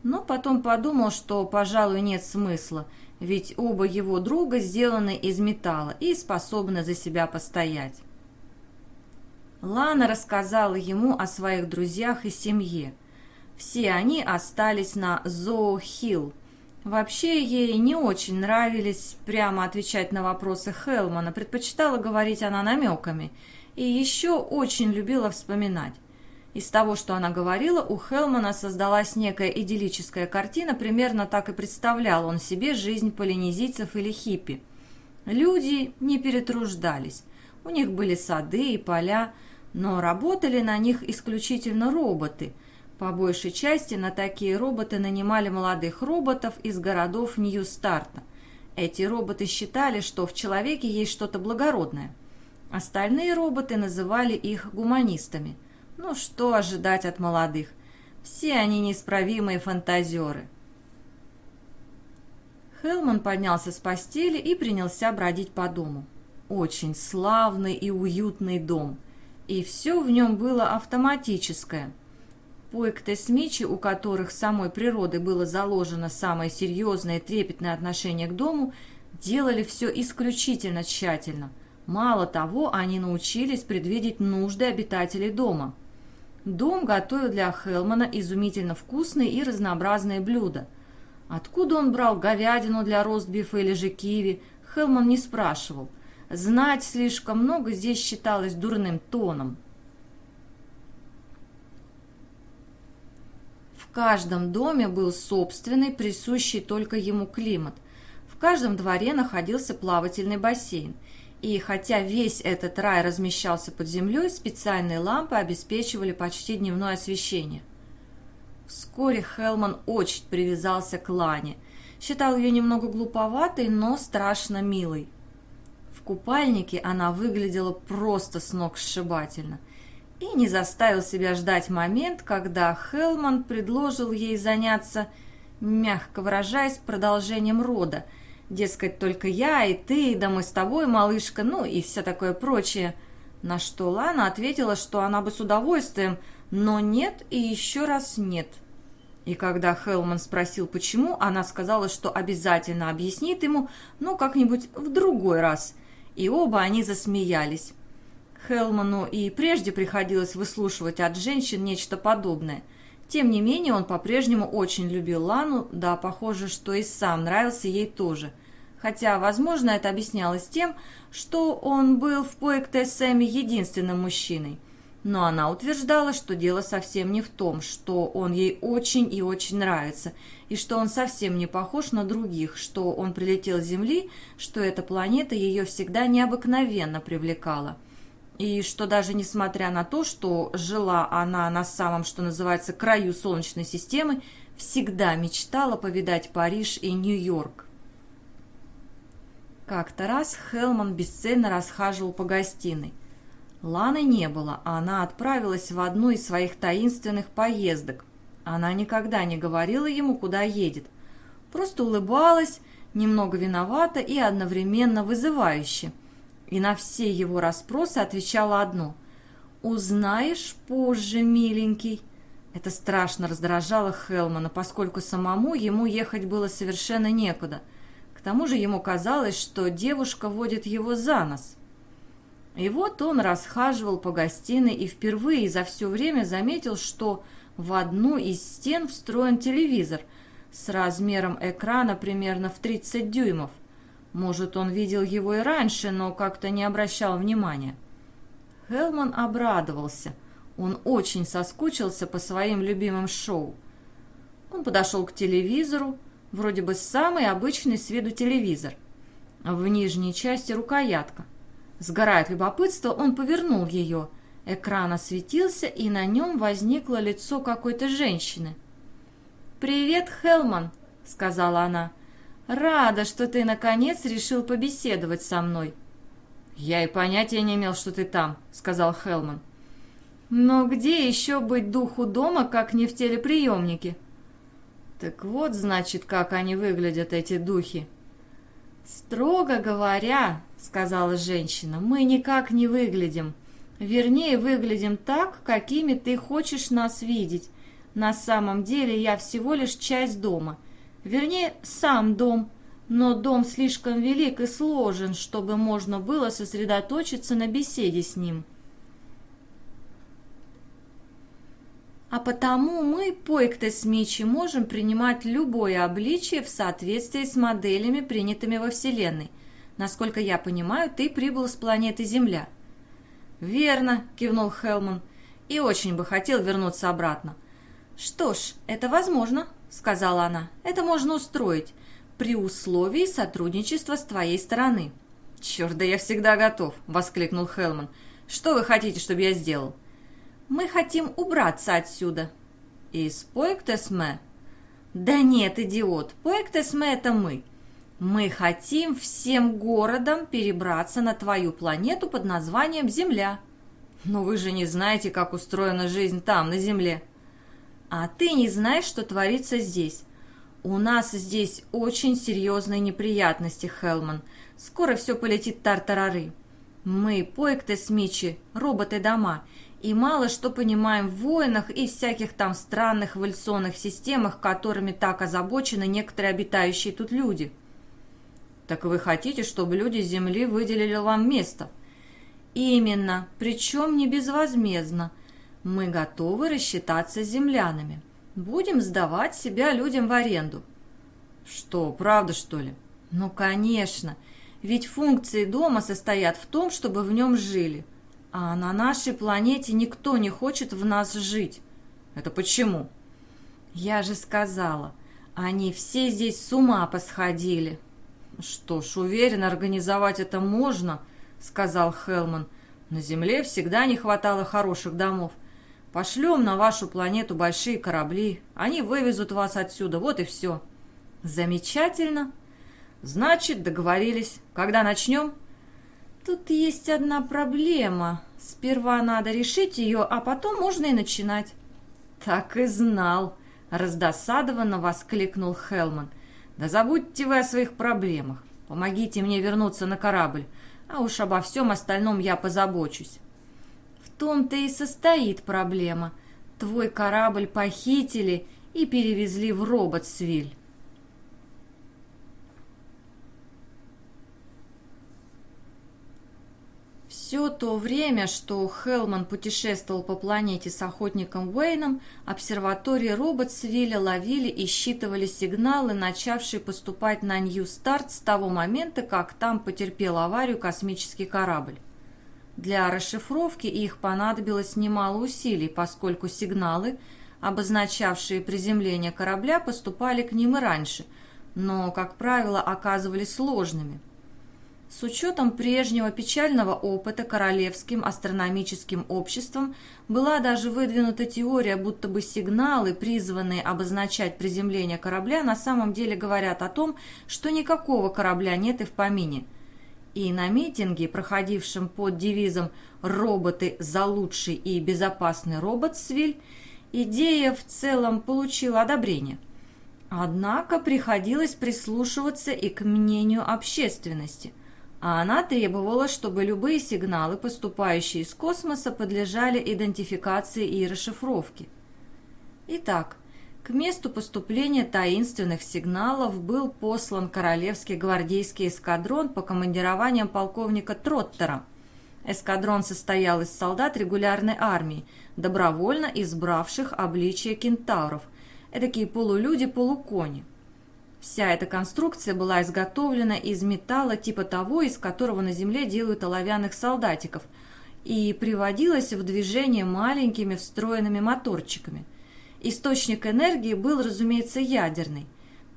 но потом подумал, что, пожалуй, нет смысла, ведь оба его друга сделаны из металла и способны за себя постоять. Лана рассказала ему о своих друзьях и семье. Все они остались на Зоо-Хилл, Вообще ей не очень нравились прямо отвечать на вопросы Хелмана, предпочитала говорить она намеками и еще очень любила вспоминать. Из того, что она говорила, у Хелмана создалась некая идиллическая картина, примерно так и представлял он себе жизнь полинезийцев или хиппи. Люди не перетруждались, у них были сады и поля, но работали на них исключительно роботы – по большей части на такие роботы нанимали молодых роботов из городов Нью-Старта. Эти роботы считали, что в человеке есть что-то благородное. Остальные роботы называли их гуманистами. Ну что ожидать от молодых? Все они неисправимые фантазеры. Хелман поднялся с постели и принялся бродить по дому. Очень славный и уютный дом. И все в нем было автоматическое – Поэктесмичи, у которых самой природой было заложено самое серьезное и трепетное отношение к дому, делали все исключительно тщательно. Мало того, они научились предвидеть нужды обитателей дома. Дом готовил для Хелмана изумительно вкусные и разнообразные блюда. Откуда он брал говядину для ростбифа или же киви, Хелман не спрашивал. Знать слишком много здесь считалось дурным тоном. Каждом доме был собственный, присущий только ему климат. В каждом дворе находился плавательный бассейн. И хотя весь этот рай размещался под землей, специальные лампы обеспечивали почти дневное освещение. Вскоре Хелман очень привязался к Лане. Считал ее немного глуповатой, но страшно милой. В купальнике она выглядела просто с ног сшибательно и не заставил себя ждать момент, когда Хелман предложил ей заняться, мягко выражаясь, продолжением рода. Дескать, только я и ты, да мы с тобой, малышка, ну и все такое прочее. На что Лана ответила, что она бы с удовольствием, но нет и еще раз нет. И когда Хелман спросил, почему, она сказала, что обязательно объяснит ему, но как-нибудь в другой раз. И оба они засмеялись. Хелману и прежде приходилось выслушивать от женщин нечто подобное. Тем не менее, он по-прежнему очень любил Лану, да, похоже, что и сам нравился ей тоже. Хотя, возможно, это объяснялось тем, что он был в Поэктесэме единственным мужчиной. Но она утверждала, что дело совсем не в том, что он ей очень и очень нравится, и что он совсем не похож на других, что он прилетел с Земли, что эта планета ее всегда необыкновенно привлекала. И что даже несмотря на то, что жила она на самом, что называется, краю Солнечной системы, всегда мечтала повидать Париж и Нью-Йорк. Как-то раз Хелман бесцельно расхаживал по гостиной. Ланы не было, а она отправилась в одну из своих таинственных поездок. Она никогда не говорила ему, куда едет. Просто улыбалась, немного виновата и одновременно вызывающе. И на все его расспросы отвечала одно «Узнаешь позже, миленький». Это страшно раздражало Хелмана, поскольку самому ему ехать было совершенно некуда. К тому же ему казалось, что девушка водит его за нос. И вот он расхаживал по гостиной и впервые за все время заметил, что в одну из стен встроен телевизор с размером экрана примерно в 30 дюймов. Может, он видел его и раньше, но как-то не обращал внимания. Хелман обрадовался. Он очень соскучился по своим любимым шоу. Он подошел к телевизору, вроде бы самый обычный с виду телевизор. В нижней части рукоятка – Сгорая от любопытства, он повернул ее. Экран осветился, и на нем возникло лицо какой-то женщины. «Привет, Хелман», — сказала она. «Рада, что ты, наконец, решил побеседовать со мной». «Я и понятия не имел, что ты там», — сказал Хелман. «Но где еще быть духу дома, как не в телеприемнике?» «Так вот, значит, как они выглядят, эти духи», «Строго говоря, — сказала женщина, — мы никак не выглядим. Вернее, выглядим так, какими ты хочешь нас видеть. На самом деле я всего лишь часть дома. Вернее, сам дом. Но дом слишком велик и сложен, чтобы можно было сосредоточиться на беседе с ним». А потому мы, Поиктес Мичи, можем принимать любое обличие в соответствии с моделями, принятыми во Вселенной. Насколько я понимаю, ты прибыл с планеты Земля. «Верно», — кивнул Хелман, — «и очень бы хотел вернуться обратно». «Что ж, это возможно», — сказала она. «Это можно устроить, при условии сотрудничества с твоей стороны». «Черт, да я всегда готов», — воскликнул Хелман. «Что вы хотите, чтобы я сделал?» Мы хотим убраться отсюда». «Из Поэктесме?» «Да нет, идиот, Поэктесме — это мы. Мы хотим всем городом перебраться на твою планету под названием Земля». «Но вы же не знаете, как устроена жизнь там, на Земле». «А ты не знаешь, что творится здесь. У нас здесь очень серьезные неприятности, Хелман. Скоро все полетит тартарары. Мы, Поэктесмичи, роботы-дома, и мало что понимаем в войнах и всяких там странных эволюционных системах, которыми так озабочены некоторые обитающие тут люди. Так вы хотите, чтобы люди Земли выделили вам место? Именно, причем не безвозмездно. Мы готовы рассчитаться с землянами. Будем сдавать себя людям в аренду. Что, правда что ли? Ну, конечно. Ведь функции дома состоят в том, чтобы в нем жили – а на нашей планете никто не хочет в нас жить. Это почему? Я же сказала, они все здесь с ума посходили. Что ж, уверен, организовать это можно, сказал Хелман. На Земле всегда не хватало хороших домов. Пошлем на вашу планету большие корабли, они вывезут вас отсюда, вот и все. Замечательно. Значит, договорились. Когда начнем? Тут есть одна проблема. Сперва надо решить ее, а потом можно и начинать. Так и знал, раздосадованно воскликнул Хелман. Да забудьте вы о своих проблемах. Помогите мне вернуться на корабль, а уж обо всем остальном я позабочусь. Том-то и состоит проблема. Твой корабль похитили, и перевезли в Роботсвиль. Все то время, что Хелман путешествовал по планете с охотником Уэйном, обсерватории Роботсвилля ловили и считывали сигналы, начавшие поступать на Нью-Старт с того момента, как там потерпел аварию космический корабль. Для расшифровки их понадобилось немало усилий, поскольку сигналы, обозначавшие приземление корабля, поступали к ним и раньше, но, как правило, оказывались сложными – с учетом прежнего печального опыта Королевским астрономическим обществом была даже выдвинута теория, будто бы сигналы, призванные обозначать приземление корабля, на самом деле говорят о том, что никакого корабля нет и в помине. И на митинге, проходившем под девизом «Роботы за лучший и безопасный робот-свиль», идея в целом получила одобрение. Однако приходилось прислушиваться и к мнению общественности – а она требовала, чтобы любые сигналы, поступающие из космоса, подлежали идентификации и расшифровке. Итак, к месту поступления таинственных сигналов был послан Королевский гвардейский эскадрон по командированиям полковника Троттера. Эскадрон состоял из солдат регулярной армии, добровольно избравших обличие кентавров, эдакие полулюди-полукони. Вся эта конструкция была изготовлена из металла типа того, из которого на Земле делают оловянных солдатиков, и приводилась в движение маленькими встроенными моторчиками. Источник энергии был, разумеется, ядерный.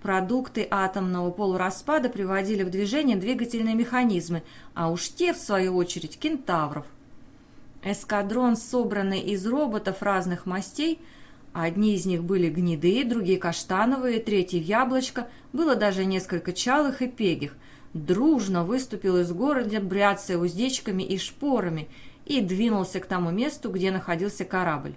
Продукты атомного полураспада приводили в движение двигательные механизмы, а уж те, в свою очередь, кентавров. Эскадрон, собранный из роботов разных мастей – Одни из них были гнедые, другие каштановые, третий в яблочко, было даже несколько чалых и пегих. Дружно выступил из города, бряцая уздечками и шпорами, и двинулся к тому месту, где находился корабль.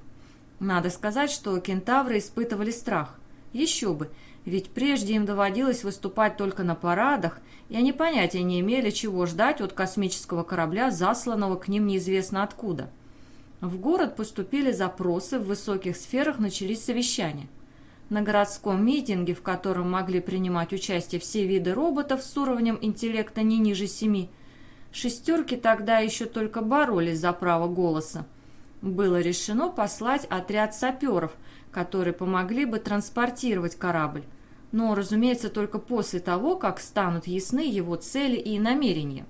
Надо сказать, что кентавры испытывали страх. Еще бы, ведь прежде им доводилось выступать только на парадах, и они понятия не имели, чего ждать от космического корабля, засланного к ним неизвестно откуда. В город поступили запросы, в высоких сферах начались совещания. На городском митинге, в котором могли принимать участие все виды роботов с уровнем интеллекта не ниже семи, шестерки тогда еще только боролись за право голоса. Было решено послать отряд саперов, которые помогли бы транспортировать корабль, но, разумеется, только после того, как станут ясны его цели и намерения.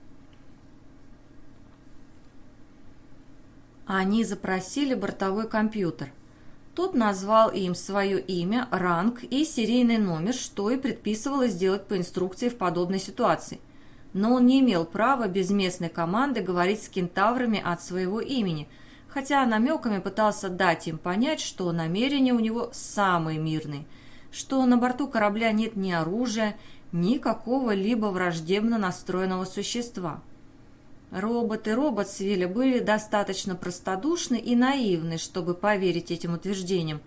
Они запросили бортовой компьютер. Тот назвал им свое имя, ранг и серийный номер, что и предписывалось сделать по инструкции в подобной ситуации. Но он не имел права без местной команды говорить с кентаврами от своего имени, хотя намеками пытался дать им понять, что намерения у него самые мирные, что на борту корабля нет ни оружия, ни какого-либо враждебно настроенного существа. Роботы Роботсвилля были достаточно простодушны и наивны, чтобы поверить этим утверждениям,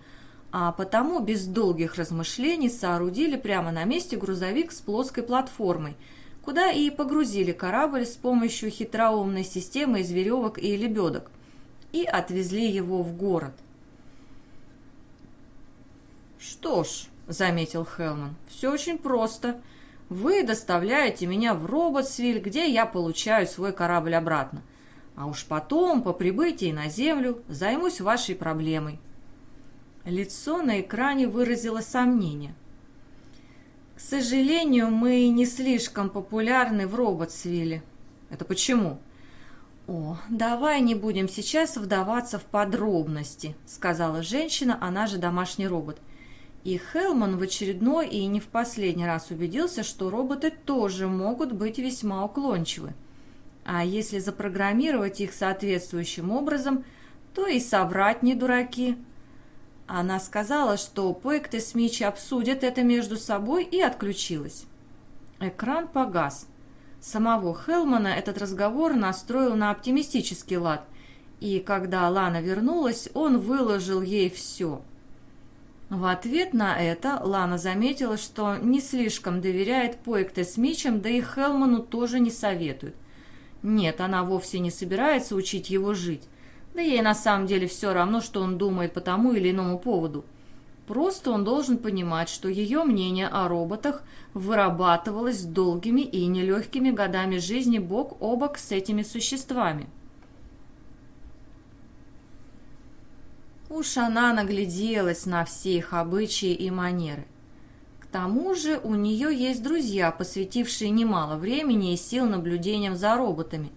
а потому без долгих размышлений соорудили прямо на месте грузовик с плоской платформой, куда и погрузили корабль с помощью хитроумной системы из веревок и лебедок, и отвезли его в город. «Что ж», — заметил Хелман, — «все очень просто». Вы доставляете меня в Роботсвиль, где я получаю свой корабль обратно. А уж потом, по прибытии на Землю, займусь вашей проблемой». Лицо на экране выразило сомнение. «К сожалению, мы не слишком популярны в Роботсвилле». «Это почему?» «О, давай не будем сейчас вдаваться в подробности», — сказала женщина, она же домашний робот. И Хелман в очередной и не в последний раз убедился, что роботы тоже могут быть весьма уклончивы. А если запрограммировать их соответствующим образом, то и соврать не дураки. Она сказала, что Пойкт и Смич обсудят это между собой и отключилась. Экран погас. Самого Хелмана этот разговор настроил на оптимистический лад, и когда Лана вернулась, он выложил ей все – в ответ на это Лана заметила, что не слишком доверяет Пойкте с Мичем, да и Хелману тоже не советует. Нет, она вовсе не собирается учить его жить. Да ей на самом деле все равно, что он думает по тому или иному поводу. Просто он должен понимать, что ее мнение о роботах вырабатывалось долгими и нелегкими годами жизни бок о бок с этими существами. Уж она нагляделась на все их обычаи и манеры. К тому же у нее есть друзья, посвятившие немало времени и сил наблюдением за роботами.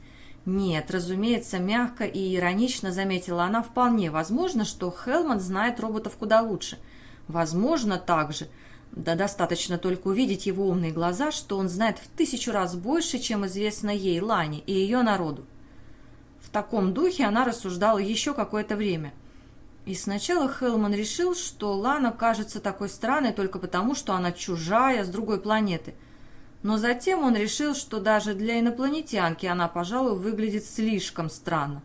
Нет, разумеется, мягко и иронично заметила она, вполне возможно, что Хелман знает роботов куда лучше – Возможно также, да достаточно только увидеть его умные глаза, что он знает в тысячу раз больше, чем известно ей, Лане, и ее народу. В таком духе она рассуждала еще какое-то время. И сначала Хелман решил, что Лана кажется такой странной только потому, что она чужая, с другой планеты. Но затем он решил, что даже для инопланетянки она, пожалуй, выглядит слишком странно.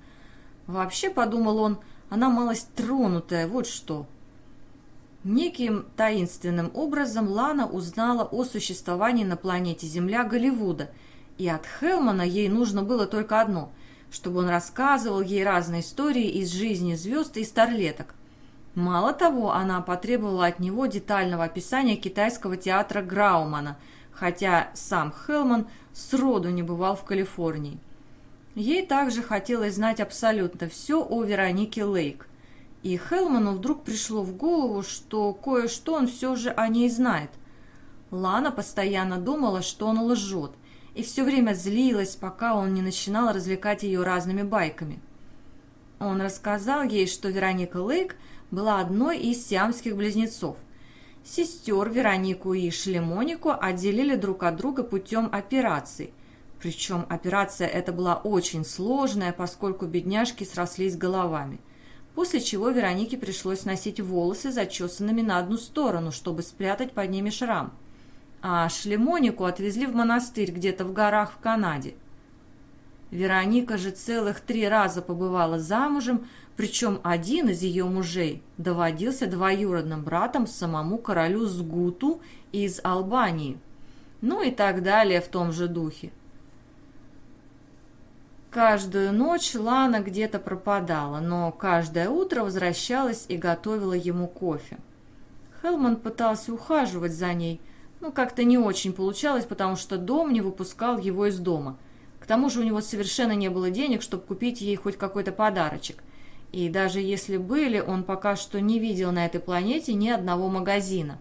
Вообще, подумал он, она малость тронутая, вот что. Неким таинственным образом Лана узнала о существовании на планете Земля Голливуда, и от Хелмана ей нужно было только одно – чтобы он рассказывал ей разные истории из жизни звезд и старлеток. Мало того, она потребовала от него детального описания китайского театра Граумана, хотя сам Хелман сроду не бывал в Калифорнии. Ей также хотелось знать абсолютно все о Веронике Лейк – и Хелману вдруг пришло в голову, что кое-что он все же о ней знает. Лана постоянно думала, что он лжет, и все время злилась, пока он не начинал развлекать ее разными байками. Он рассказал ей, что Вероника Лейк была одной из сиамских близнецов. Сестер Веронику и Шлемонику отделили друг от друга путем операции. Причем операция эта была очень сложная, поскольку бедняжки срослись головами – после чего Веронике пришлось носить волосы зачесанными на одну сторону, чтобы спрятать под ними шрам. А Шлемонику отвезли в монастырь где-то в горах в Канаде. Вероника же целых три раза побывала замужем, причем один из ее мужей доводился двоюродным братом самому королю Сгуту из Албании. Ну и так далее в том же духе. Каждую ночь Лана где-то пропадала, но каждое утро возвращалась и готовила ему кофе. Хелман пытался ухаживать за ней, но как-то не очень получалось, потому что дом не выпускал его из дома. К тому же у него совершенно не было денег, чтобы купить ей хоть какой-то подарочек. И даже если были, он пока что не видел на этой планете ни одного магазина.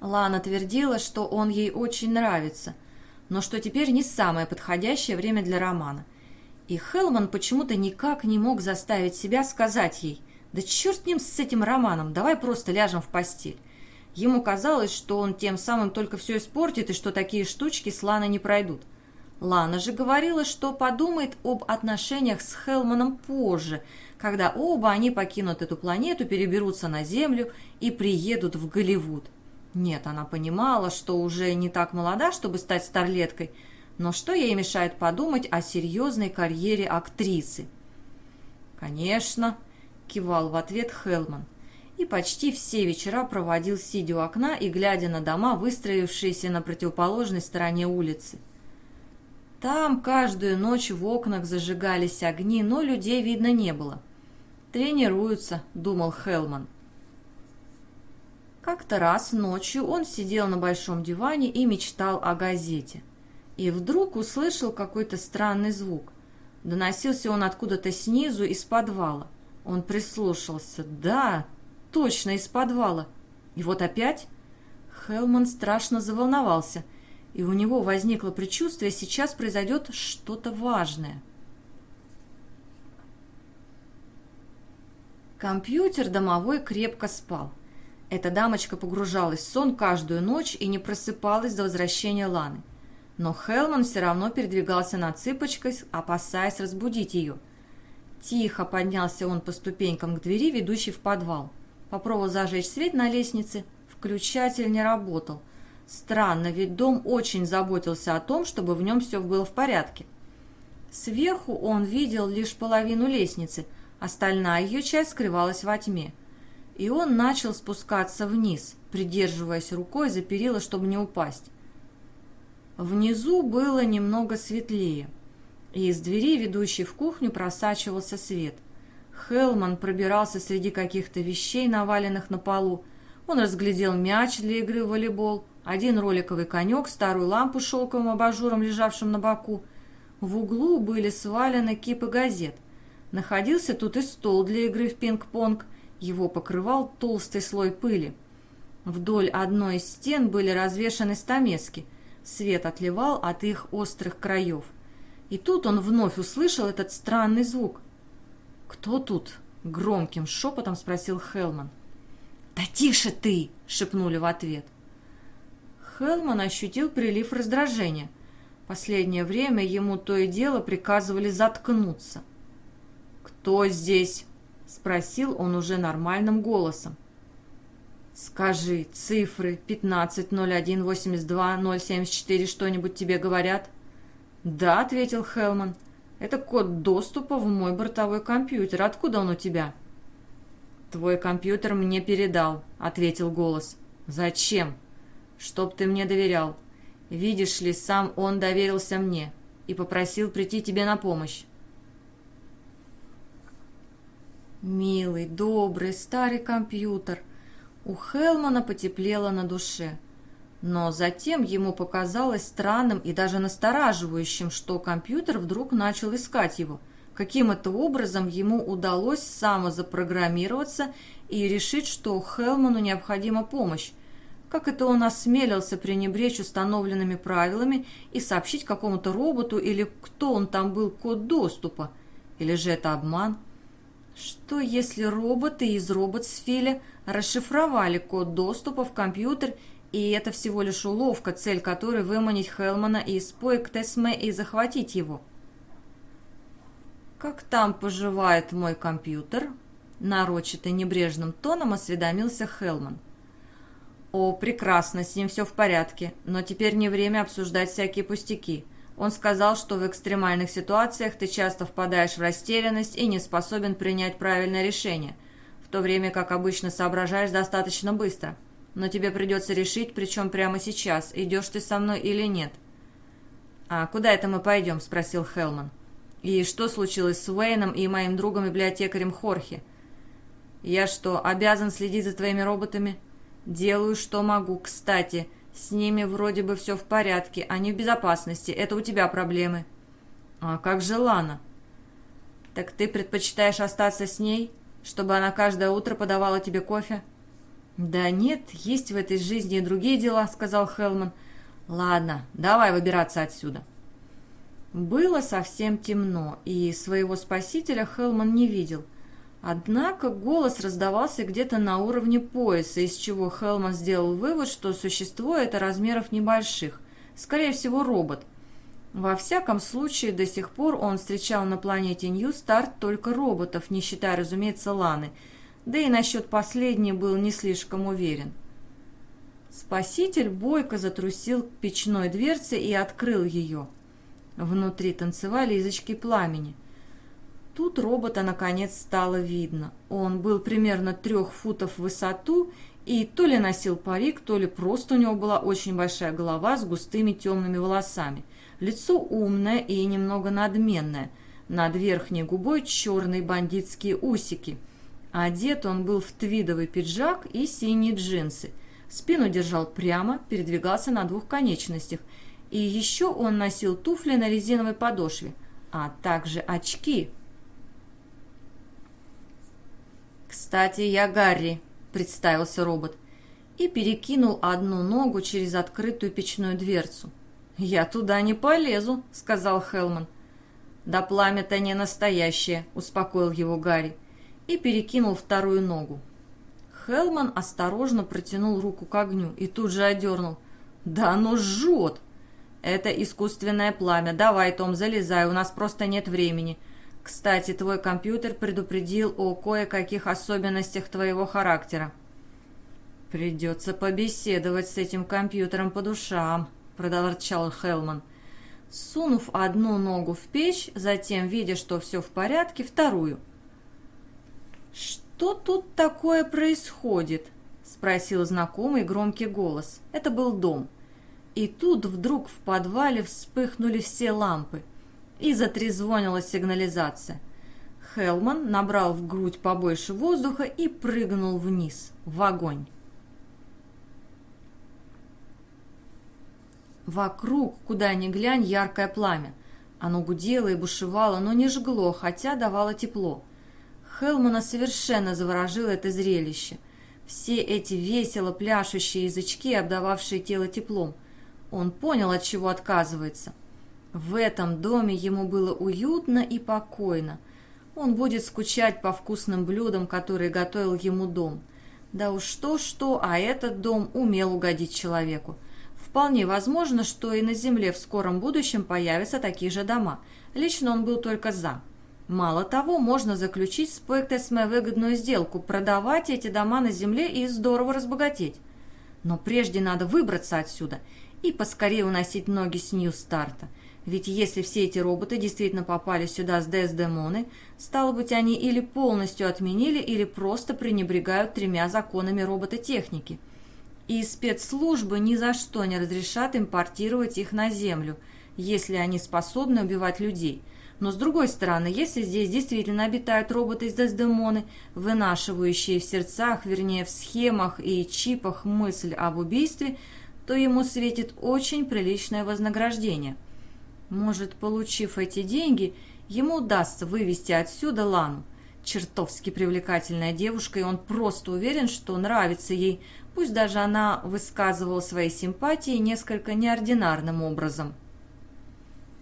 Лана твердила, что он ей очень нравится – но что теперь не самое подходящее время для романа. И Хелман почему-то никак не мог заставить себя сказать ей «Да черт ним с этим романом, давай просто ляжем в постель». Ему казалось, что он тем самым только все испортит и что такие штучки с Ланой не пройдут. Лана же говорила, что подумает об отношениях с Хелманом позже, когда оба они покинут эту планету, переберутся на Землю и приедут в Голливуд. Нет, она понимала, что уже не так молода, чтобы стать старлеткой, но что ей мешает подумать о серьезной карьере актрисы? «Конечно», — кивал в ответ Хелман, и почти все вечера проводил, сидя у окна и глядя на дома, выстроившиеся на противоположной стороне улицы. Там каждую ночь в окнах зажигались огни, но людей видно не было. «Тренируются», — думал Хелман. Как-то раз ночью он сидел на большом диване и мечтал о газете. И вдруг услышал какой-то странный звук. Доносился он откуда-то снизу, из подвала. Он прислушался. Да, точно из подвала. И вот опять Хелман страшно заволновался, и у него возникло предчувствие, сейчас произойдет что-то важное. Компьютер домовой крепко спал. Эта дамочка погружалась в сон каждую ночь и не просыпалась до возвращения Ланы. Но Хелман все равно передвигался на цыпочках, опасаясь разбудить ее. Тихо поднялся он по ступенькам к двери, ведущей в подвал. Попробовал зажечь свет на лестнице. Включатель не работал. Странно, ведь дом очень заботился о том, чтобы в нем все было в порядке. Сверху он видел лишь половину лестницы, остальная ее часть скрывалась во тьме и он начал спускаться вниз, придерживаясь рукой за перила, чтобы не упасть. Внизу было немного светлее, и из двери, ведущей в кухню, просачивался свет. Хелман пробирался среди каких-то вещей, наваленных на полу. Он разглядел мяч для игры в волейбол, один роликовый конек, старую лампу с шелковым абажуром, лежавшим на боку. В углу были свалены кипы газет. Находился тут и стол для игры в пинг-понг. Его покрывал толстый слой пыли. Вдоль одной из стен были развешаны стамески. Свет отливал от их острых краев. И тут он вновь услышал этот странный звук. «Кто тут?» — громким шепотом спросил Хелман. «Да тише ты!» — шепнули в ответ. Хелман ощутил прилив раздражения. Последнее время ему то и дело приказывали заткнуться. «Кто здесь?» — спросил он уже нормальным голосом. «Скажи, цифры 150182-074 что-нибудь тебе говорят?» «Да», — ответил Хелман. «Это код доступа в мой бортовой компьютер. Откуда он у тебя?» «Твой компьютер мне передал», — ответил голос. «Зачем?» «Чтоб ты мне доверял. Видишь ли, сам он доверился мне и попросил прийти тебе на помощь». «Милый, добрый, старый компьютер», у Хелмана потеплело на душе. Но затем ему показалось странным и даже настораживающим, что компьютер вдруг начал искать его. Каким это образом ему удалось самозапрограммироваться и решить, что Хелману необходима помощь? Как это он осмелился пренебречь установленными правилами и сообщить какому-то роботу или кто он там был код доступа? Или же это обман? Что если роботы из роботсфиля расшифровали код доступа в компьютер, и это всего лишь уловка, цель которой выманить Хелмана из поек Тесме и захватить его? «Как там поживает мой компьютер?» Нарочито небрежным тоном осведомился Хелман. «О, прекрасно, с ним все в порядке, но теперь не время обсуждать всякие пустяки. Он сказал, что в экстремальных ситуациях ты часто впадаешь в растерянность и не способен принять правильное решение, в то время как обычно соображаешь достаточно быстро. Но тебе придется решить, причем прямо сейчас, идешь ты со мной или нет. «А куда это мы пойдем?» – спросил Хелман. «И что случилось с Уэйном и моим другом-библиотекарем Хорхе? Я что, обязан следить за твоими роботами?» «Делаю, что могу. Кстати, с ними вроде бы все в порядке, они в безопасности, это у тебя проблемы. А как же Лана? Так ты предпочитаешь остаться с ней, чтобы она каждое утро подавала тебе кофе? Да нет, есть в этой жизни и другие дела, сказал Хелман. Ладно, давай выбираться отсюда. Было совсем темно, и своего спасителя Хелман не видел – Однако голос раздавался где-то на уровне пояса, из чего Хелман сделал вывод, что существо это размеров небольших, скорее всего робот. Во всяком случае, до сих пор он встречал на планете Нью-Старт только роботов, не считая, разумеется, Ланы, да и насчет последней был не слишком уверен. Спаситель бойко затрусил к печной дверце и открыл ее. Внутри танцевали язычки пламени – Тут робота наконец стало видно. Он был примерно трех футов в высоту и то ли носил парик, то ли просто у него была очень большая голова с густыми темными волосами. Лицо умное и немного надменное. Над верхней губой черные бандитские усики. Одет он был в твидовый пиджак и синие джинсы. Спину держал прямо, передвигался на двух конечностях. И еще он носил туфли на резиновой подошве, а также очки – «Кстати, я Гарри», — представился робот, и перекинул одну ногу через открытую печную дверцу. «Я туда не полезу», — сказал Хелман. «Да пламя-то не настоящее», — успокоил его Гарри, и перекинул вторую ногу. Хелман осторожно протянул руку к огню и тут же одернул. «Да оно жжет!» «Это искусственное пламя. Давай, Том, залезай, у нас просто нет времени. Кстати, твой компьютер предупредил о кое-каких особенностях твоего характера. «Придется побеседовать с этим компьютером по душам», — проворчал Хелман. Сунув одну ногу в печь, затем, видя, что все в порядке, вторую. «Что тут такое происходит?» — спросил знакомый громкий голос. Это был дом. И тут вдруг в подвале вспыхнули все лампы и затрезвонила сигнализация. Хелман набрал в грудь побольше воздуха и прыгнул вниз, в огонь. Вокруг, куда ни глянь, яркое пламя. Оно гудело и бушевало, но не жгло, хотя давало тепло. Хелмана совершенно заворожило это зрелище. Все эти весело пляшущие язычки, обдававшие тело теплом. Он понял, от чего отказывается. В этом доме ему было уютно и покойно. Он будет скучать по вкусным блюдам, которые готовил ему дом. Да уж что-что, а этот дом умел угодить человеку. Вполне возможно, что и на Земле в скором будущем появятся такие же дома. Лично он был только «за». Мало того, можно заключить с Пэктесме выгодную сделку, продавать эти дома на Земле и здорово разбогатеть. Но прежде надо выбраться отсюда и поскорее уносить ноги с Нью-Старта – ведь если все эти роботы действительно попали сюда с Дездемоны, стало быть, они или полностью отменили, или просто пренебрегают тремя законами робототехники. И спецслужбы ни за что не разрешат импортировать их на Землю, если они способны убивать людей. Но с другой стороны, если здесь действительно обитают роботы из Дездемоны, вынашивающие в сердцах, вернее в схемах и чипах мысль об убийстве, то ему светит очень приличное вознаграждение – может, получив эти деньги, ему удастся вывести отсюда Лану. Чертовски привлекательная девушка, и он просто уверен, что нравится ей, пусть даже она высказывала свои симпатии несколько неординарным образом.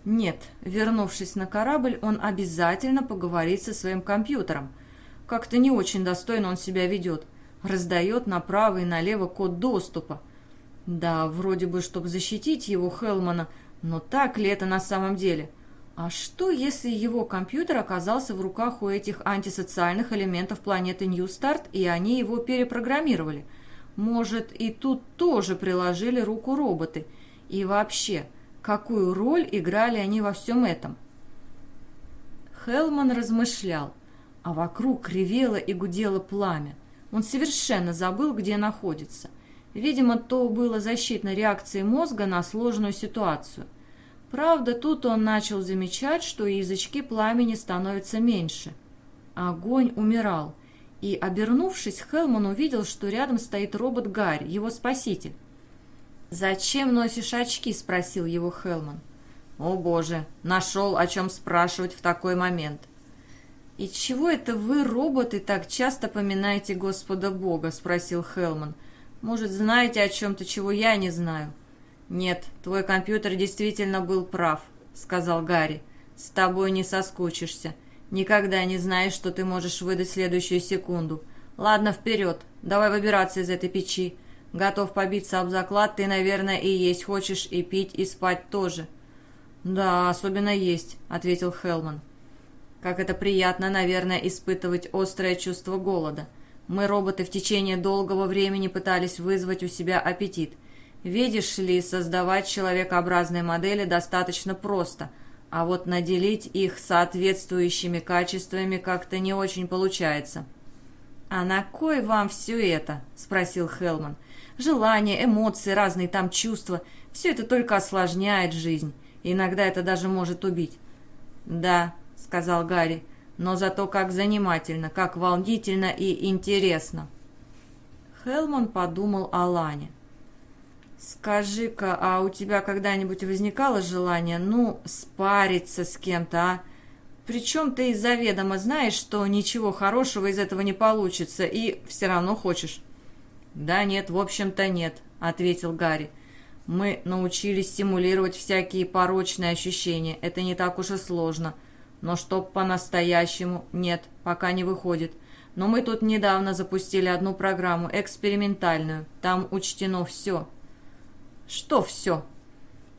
Нет, вернувшись на корабль, он обязательно поговорит со своим компьютером. Как-то не очень достойно он себя ведет. Раздает направо и налево код доступа. Да, вроде бы, чтобы защитить его, Хелмана, но так ли это на самом деле? А что, если его компьютер оказался в руках у этих антисоциальных элементов планеты Нью-Старт, и они его перепрограммировали? Может, и тут тоже приложили руку роботы? И вообще, какую роль играли они во всем этом? Хелман размышлял, а вокруг ревело и гудело пламя. Он совершенно забыл, где находится. Видимо, то было защитной реакцией мозга на сложную ситуацию. Правда, тут он начал замечать, что язычки пламени становятся меньше. Огонь умирал, и, обернувшись, Хелман увидел, что рядом стоит робот Гарри, его спаситель. «Зачем носишь очки?» – спросил его Хелман. «О боже, нашел, о чем спрашивать в такой момент». «И чего это вы, роботы, так часто поминаете Господа Бога?» – спросил Хелман. Может, знаете о чем-то, чего я не знаю?» «Нет, твой компьютер действительно был прав», — сказал Гарри. «С тобой не соскучишься. Никогда не знаешь, что ты можешь выдать следующую секунду. Ладно, вперед. Давай выбираться из этой печи. Готов побиться об заклад, ты, наверное, и есть хочешь, и пить, и спать тоже». «Да, особенно есть», — ответил Хелман. «Как это приятно, наверное, испытывать острое чувство голода». Мы, роботы, в течение долгого времени пытались вызвать у себя аппетит. Видишь ли, создавать человекообразные модели достаточно просто, а вот наделить их соответствующими качествами как-то не очень получается. «А на кой вам все это?» – спросил Хелман. «Желания, эмоции, разные там чувства – все это только осложняет жизнь. Иногда это даже может убить». «Да», – сказал Гарри, – но зато как занимательно, как волнительно и интересно. Хелман подумал о Лане. «Скажи-ка, а у тебя когда-нибудь возникало желание, ну, спариться с кем-то, а? Причем ты заведомо знаешь, что ничего хорошего из этого не получится, и все равно хочешь». «Да нет, в общем-то нет», — ответил Гарри. «Мы научились симулировать всякие порочные ощущения, это не так уж и сложно». Но чтоб по-настоящему, нет, пока не выходит. Но мы тут недавно запустили одну программу, экспериментальную. Там учтено все. Что все?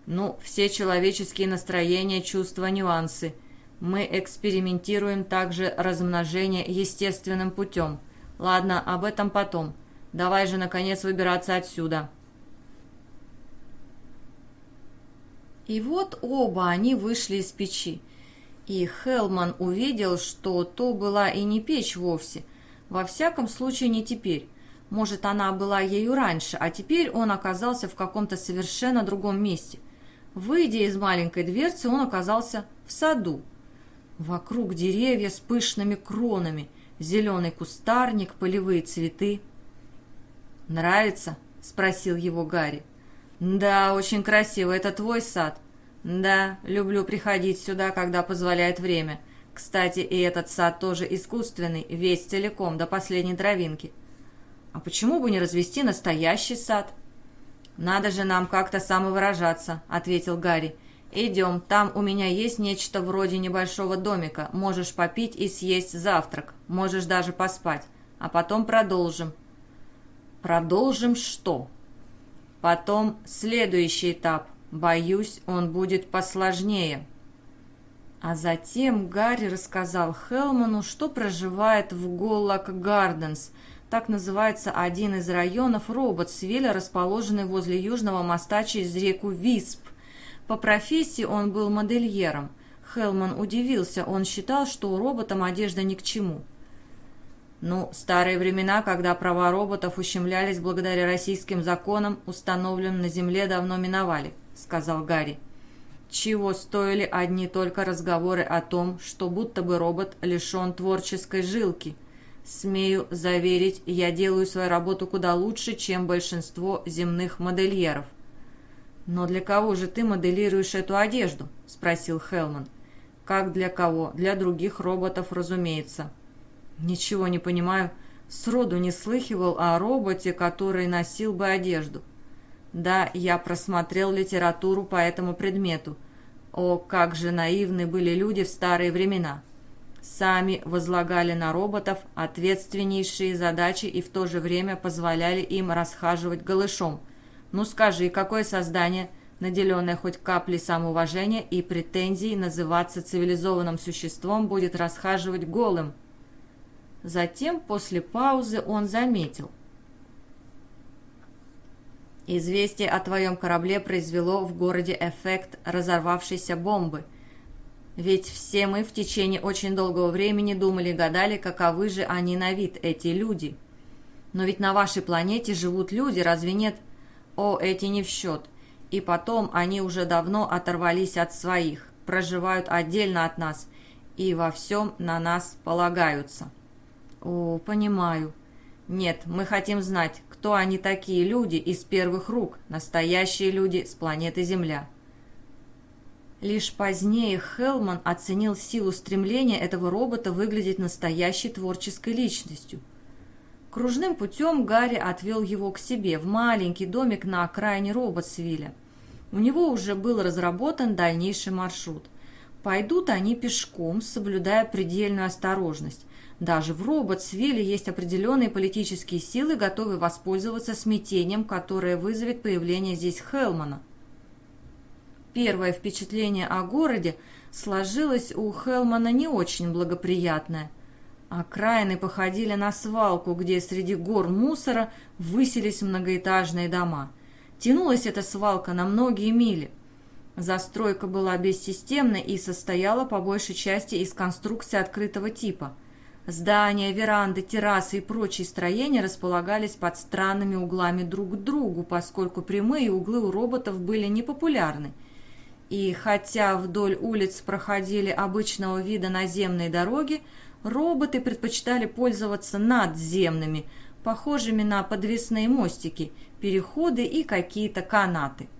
Ну, все человеческие настроения, чувства, нюансы. Мы экспериментируем также размножение естественным путем. Ладно, об этом потом. Давай же, наконец, выбираться отсюда. И вот оба они вышли из печи. И Хелман увидел, что то была и не печь вовсе. Во всяком случае, не теперь. Может, она была ею раньше, а теперь он оказался в каком-то совершенно другом месте. Выйдя из маленькой дверцы, он оказался в саду. Вокруг деревья с пышными кронами, зеленый кустарник, полевые цветы. «Нравится?» — спросил его Гарри. «Да, очень красиво. Это твой сад?» «Да, люблю приходить сюда, когда позволяет время. Кстати, и этот сад тоже искусственный, весь целиком, до последней травинки. А почему бы не развести настоящий сад?» «Надо же нам как-то самовыражаться», — ответил Гарри. «Идем, там у меня есть нечто вроде небольшого домика. Можешь попить и съесть завтрак. Можешь даже поспать. А потом продолжим». «Продолжим что?» «Потом следующий этап. Боюсь, он будет посложнее». А затем Гарри рассказал Хелману, что проживает в Голлак Гарденс — так называется один из районов Роботсвилля, расположенный возле южного моста через реку Висп. По профессии он был модельером. Хелман удивился, он считал, что роботам одежда ни к чему. «Ну, старые времена, когда права роботов ущемлялись благодаря российским законам, установленным на Земле, давно миновали», — сказал Гарри. Чего стоили одни только разговоры о том, что будто бы робот лишен творческой жилки — Смею заверить, я делаю свою работу куда лучше, чем большинство земных модельеров. «Но для кого же ты моделируешь эту одежду?» – спросил Хелман. «Как для кого? Для других роботов, разумеется». «Ничего не понимаю. Сроду не слыхивал о роботе, который носил бы одежду». «Да, я просмотрел литературу по этому предмету. О, как же наивны были люди в старые времена!» сами возлагали на роботов ответственнейшие задачи и в то же время позволяли им расхаживать голышом. Ну скажи, какое создание, наделенное хоть каплей самоуважения и претензий называться цивилизованным существом, будет расхаживать голым? Затем, после паузы, он заметил. Известие о твоем корабле произвело в городе эффект разорвавшейся бомбы – ведь все мы в течение очень долгого времени думали и гадали, каковы же они на вид, эти люди. Но ведь на вашей планете живут люди, разве нет? О, эти не в счет. И потом они уже давно оторвались от своих, проживают отдельно от нас и во всем на нас полагаются. О, понимаю. Нет, мы хотим знать, кто они такие люди из первых рук, настоящие люди с планеты Земля. Лишь позднее Хелман оценил силу стремления этого робота выглядеть настоящей творческой личностью. Кружным путем Гарри отвел его к себе в маленький домик на окраине Роботсвилля. У него уже был разработан дальнейший маршрут. Пойдут они пешком, соблюдая предельную осторожность. Даже в Роботсвилле есть определенные политические силы, готовые воспользоваться смятением, которое вызовет появление здесь Хелмана. Первое впечатление о городе сложилось у Хелмана не очень благоприятное. Окраины походили на свалку, где среди гор мусора высились многоэтажные дома. Тянулась эта свалка на многие мили. Застройка была бессистемной и состояла по большей части из конструкций открытого типа. Здания, веранды, террасы и прочие строения располагались под странными углами друг к другу, поскольку прямые углы у роботов были непопулярны – и хотя вдоль улиц проходили обычного вида наземные дороги, роботы предпочитали пользоваться надземными, похожими на подвесные мостики, переходы и какие-то канаты –